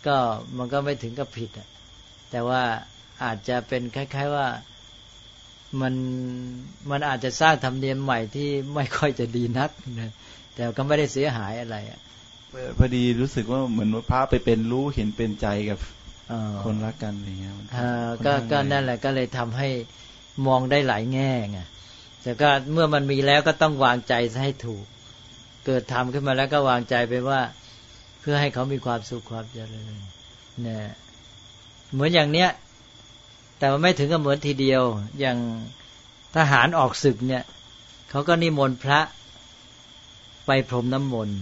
ก็มันก็ไม่ถึงกับผิดอะแต่ว่าอาจจะเป็นคล้าย ๆว่า มันมันอาจจะสร้างธรรมเนียมใหม่ที่ไม่ค่อยจะดีนักนะแต่ก็ไม่ได้เสียหายอะไรอะ
พอดีรู้สึกว่าเหมือนว่าพระไปเป็นรู้เห็นเป็นใจกับคนรักกันอย่างเงี้ย
ก็ก็นั่นแหละก็เลยทำให้มองได้หลายแง่ไงแต่ก็เมื่อมันมีแล้วก็ต้องวางใจให้ถูก เกิดทำขึ้นมาแล้วก็วางใจไปว่า เพื่อให้เขามีความสุขความเจริญเนี่ยเหมือนอย่างเนี้ย แต่ว่าไม่ถึงกับเหมือนทีเดียว อย่างทหารออกศึกเนี่ยเขาก็นิมนต์พระไปพรมน้ำมนต์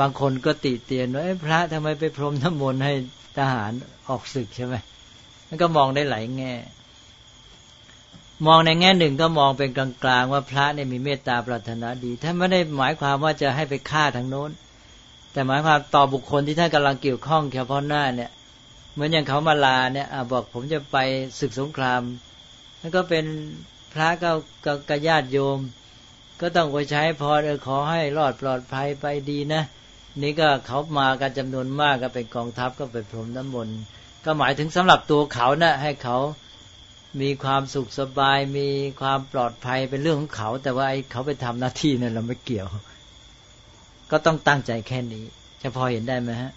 บางคนก็ติเตียนว่าพระทำไมไปพรมน้ำมนต์ให้ทหารออกศึกใช่ไหมมันก็มองได้หลายแง่ มองในแง่หนึ่งก็มองเป็นกลางๆว่าพระเนี่ยมีเมตตาปรารถนาดีท่านไม่ได้หมายความว่าจะให้ไปฆ่าทางโน้น แต่หมายความต่อบุคคลที่ท่านกำลังเกี่ยวข้องเฉพาะหน้าเนี่ย เหมือนอย่างเขามาลาเนี่ยอบอกผมจะไปศึกสงคราม แล้วก็เป็นพระก็กญาติโยม ก็ต้องไปใช้พรเออขอให้รอดปลอดภัยไปดีนะ นี่ก็เขามากันจำนวนมากก็เป็นกองทัพก็ไปพรมน้ำมนต์ก็หมายถึงสำหรับตัวเขานะ่ะให้เขามีความสุขสบายมีความปลอดภัยเป็นเรื่องของเขา แต่ว่าไอ้เขาไปทำหน้าที่เนี่ยเราไม่เกี่ยว ก็ต้องตั้งใจแค่นี้จะพอเห็นได้ไหมฮะ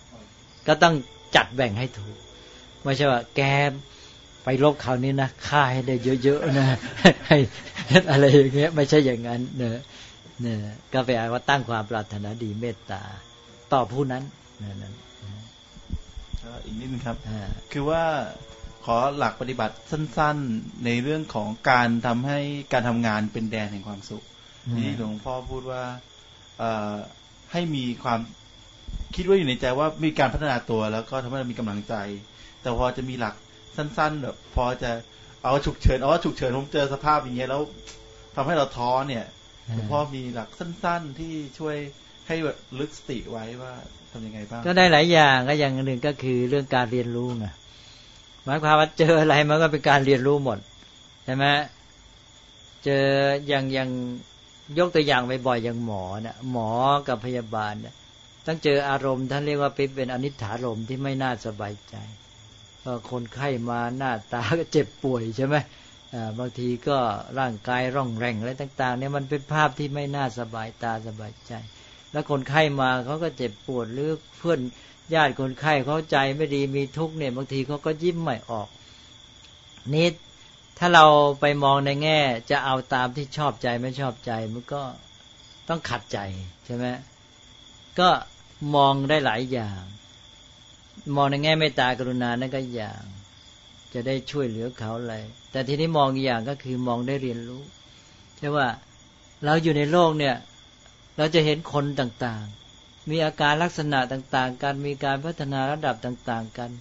ก็ต้อง จัดแบ่งให้ถูก ไม่ใช่ว่า แกไปลบเขานี้นะฆ่าให้ได้เยอะๆนะให้อะไรอย่างเงี้ย ไม่ใช่อย่างนั้นเนอะเนอะก็แปลว่าตั้งความปรารถนาดีเมตตา ต่อผู้นั้นนั้น
อีกนิดนึงครับ คือว่าขอหลักปฏิบัติสั้น ๆ ในเรื่องของการทำให้การทำงานเป็นแดนแห่งความสุขที่หลวงพ่อพูดว่าให้มีความ คิดว่าอยู่ในใจว่ามีการพัฒนาตัวแล้วก็ทำให้เรามีกำลังใจ แต่พอจะมีหลักสั้นๆแบบพอจะเอาฉุกเฉินเอาว่าฉุกเฉินผมเจอสภาพอย่างเงี้ยแล้วทำให้เราท้อเนี่ยหลวงพ่อมีหลักสั้น ๆที่ช่วยให้ลึกสติไว้ว่าทำยังไงบ้าง
ก็ได้หลายอย่างก็อย่างหนึ่งก็คือเรื่องการเรียนรู้ไงหมายความว่าเจออะไรมันก็เป็นการเรียนรู้หมดใช่ไหมเจออย่างอย่างยกตัวอย่างไปบ่อยอย่างหมอเนี่ยหมอกับพยาบาลเนี่ย ต้องเจออารมณ์ท่านเรียกว่าเป็นอนิจฐารมที่ไม่น่าสบายใจก็คนไข้มาหน้าตาก็เจ็บป่วยใช่ไหมบางทีก็ร่างกายร่องแรงอะไรต่างๆเนี่ยมันเป็นภาพที่ไม่น่าสบายตาสบายใจ แล้วคนไข้มาเขาก็เจ็บปวดหรือเพื่อนญาติคนไข้เขาใจไม่ดีมีทุกข์เนี่ยบางทีเขาก็ยิ้มไม่ออกนิดถ้าเราไปมองในแง่ จะเอาตามที่ชอบใจไม่ชอบใจมันก็ต้องขัดใจใช่ไหมก็ มองได้หลายอย่าง มองในแง่เมตตากรุณานั่นก็อย่าง จะได้ช่วยเหลือเขาอะไรแต่ทีนี้มองอีกอย่างก็คือมองได้เรียนรู้ใช่ว่าเราอยู่ในโลกเนี่ย เราจะเห็นคนต่างๆ มีอาการลักษณะต่างๆ กันมีการพัฒนาระดับต่าง ๆ กัน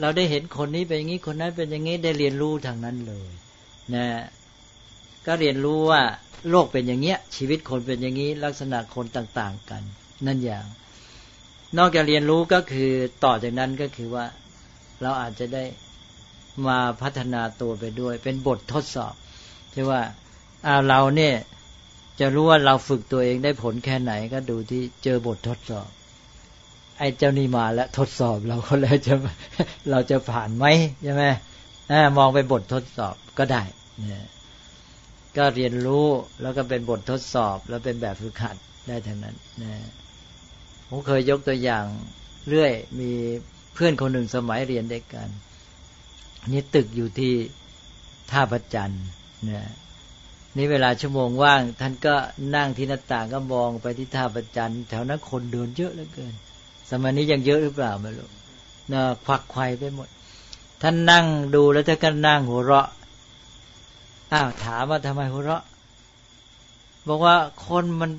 เราได้เห็นคนนี้เป็นอย่างนี้คนนั้นเป็นอย่างนี้ได้เรียนรู้ทางนั้นเลยนะก็เรียนรู้ว่าโลกเป็นอย่างเงี้ย ชีวิตคนเป็นอย่างนี้ลักษณะคนต่าง ๆ กัน นั่นอย่าง นอกจากเรียนรู้ก็คือต่อจากนั้นก็คือว่าเราอาจจะได้มาพัฒนาตัวไปด้วย เป็นบททดสอบที่ว่าเราเนี่ยจะรู้ว่าเราฝึกตัวเองได้ผลแค่ไหนก็ดูที่เจอบททดสอบ ไอ้เจ้านี่มาแล้วทดสอบเราก็แล้วจะเราจะผ่านไหมใช่ไหมมองไปบททดสอบก็ได้เนี่ยก็เรียนรู้แล้วก็เป็นบททดสอบ แล้วเป็นแบบฝึกหัดได้ทั้งนั้นนะ ผมเคยยกตัวอย่างเรื่อยมีเพื่อนคนหนึ่งสมัยเรียนด้วยกันนี่ตึกอยู่ที่ท่าประจันเนี่ยนี่เวลาชั่วโมงว่าง ท่านก็นั่งที่หน้าต่างก็มองไปที่ท่าประจันแถวนั้นคนเดินเยอะเหลือเกิน สมัยนี้ยังเยอะหรือเปล่าไม่รู้นะควักไข่ไปหมด ท่านนั่งดูแล้วท่านก็นั่งหัวเราะอ้าวถามว่าทำไมหัวเราะ บอกว่าคนมัน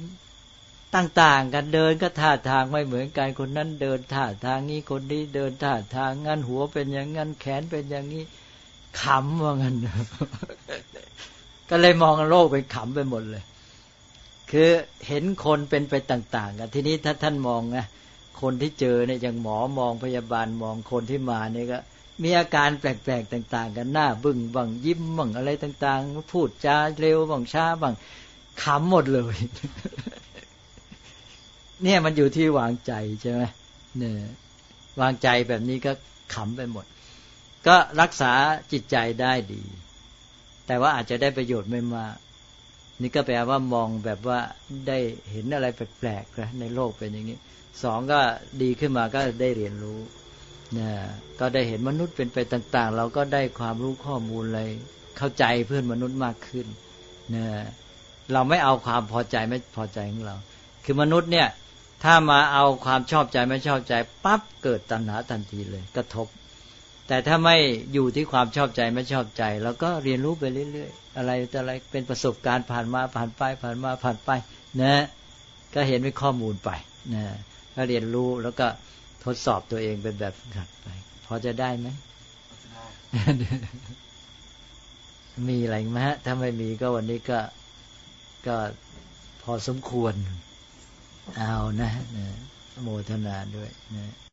ต่างๆ กันเดินก็ท่าทางไม่เหมือนกันคนนั้นเดินท่าทางนี้คนนี้เดินท่าทางงั้นหัวเป็นอย่างงั้นแขนเป็นอย่างนี้ขำว่างั้นก็เลยมองโลกเป็นขำไปหมดเลย คือเห็นคนเป็นไปต่างๆกันทีนี้ถ้าท่านมองนะคนที่เจอเนี่ยอย่างหมอมองพยาบาลมองคนที่มาเนี่ยก็มีอาการแปลกๆต่าง ๆ กันหน้าบึ้งบังยิ้มบังอะไรต่าง ๆ พูดจาเร็วบังช้าบังขำหมดเลย เนี่ยมันอยู่ที่วางใจใช่ไหมเนี่ยวางใจแบบนี้ก็ขำไปหมด ก็รักษาจิตใจได้ดี แต่ว่าอาจจะได้ประโยชน์ไม่มาก นี่ก็แปลว่ามองแบบว่าได้เห็นอะไรแปลกๆนะในโลกเป็นอย่างนี้สองก็ดีขึ้นมาก็ได้เรียนรู้นะก็ได้เห็นมนุษย์เป็นไปต่าง ๆ เราก็ได้ความรู้ข้อมูลอะไรเข้าใจเพื่อนมนุษย์มากขึ้นนะเราไม่เอาความพอใจไม่พอใจของเรา คือมนุษย์เนี่ย ถ้ามาเอาความชอบใจไม่ชอบใจปั๊บเกิดตัณหาทันทีเลยกระทบ แต่ถ้าไม่อยู่ที่ความชอบใจไม่ชอบใจเราก็เรียนรู้ไปเรื่อยๆ อะไรแต่อะไรเป็นประสบการณ์ผ่านมาผ่านไปผ่านมาผ่านไปนะก็เห็นเป็นข้อมูลไปนะก็เรียนรู้แล้วก็ทดสอบตัวเองเป็นแบบขัดไปพอจะได้ไหมมีอะไรไหมฮะถ้าไม่มีก็วันนี้ก็ก็พอสมควร เอานะนะโมทนาด้วยนะ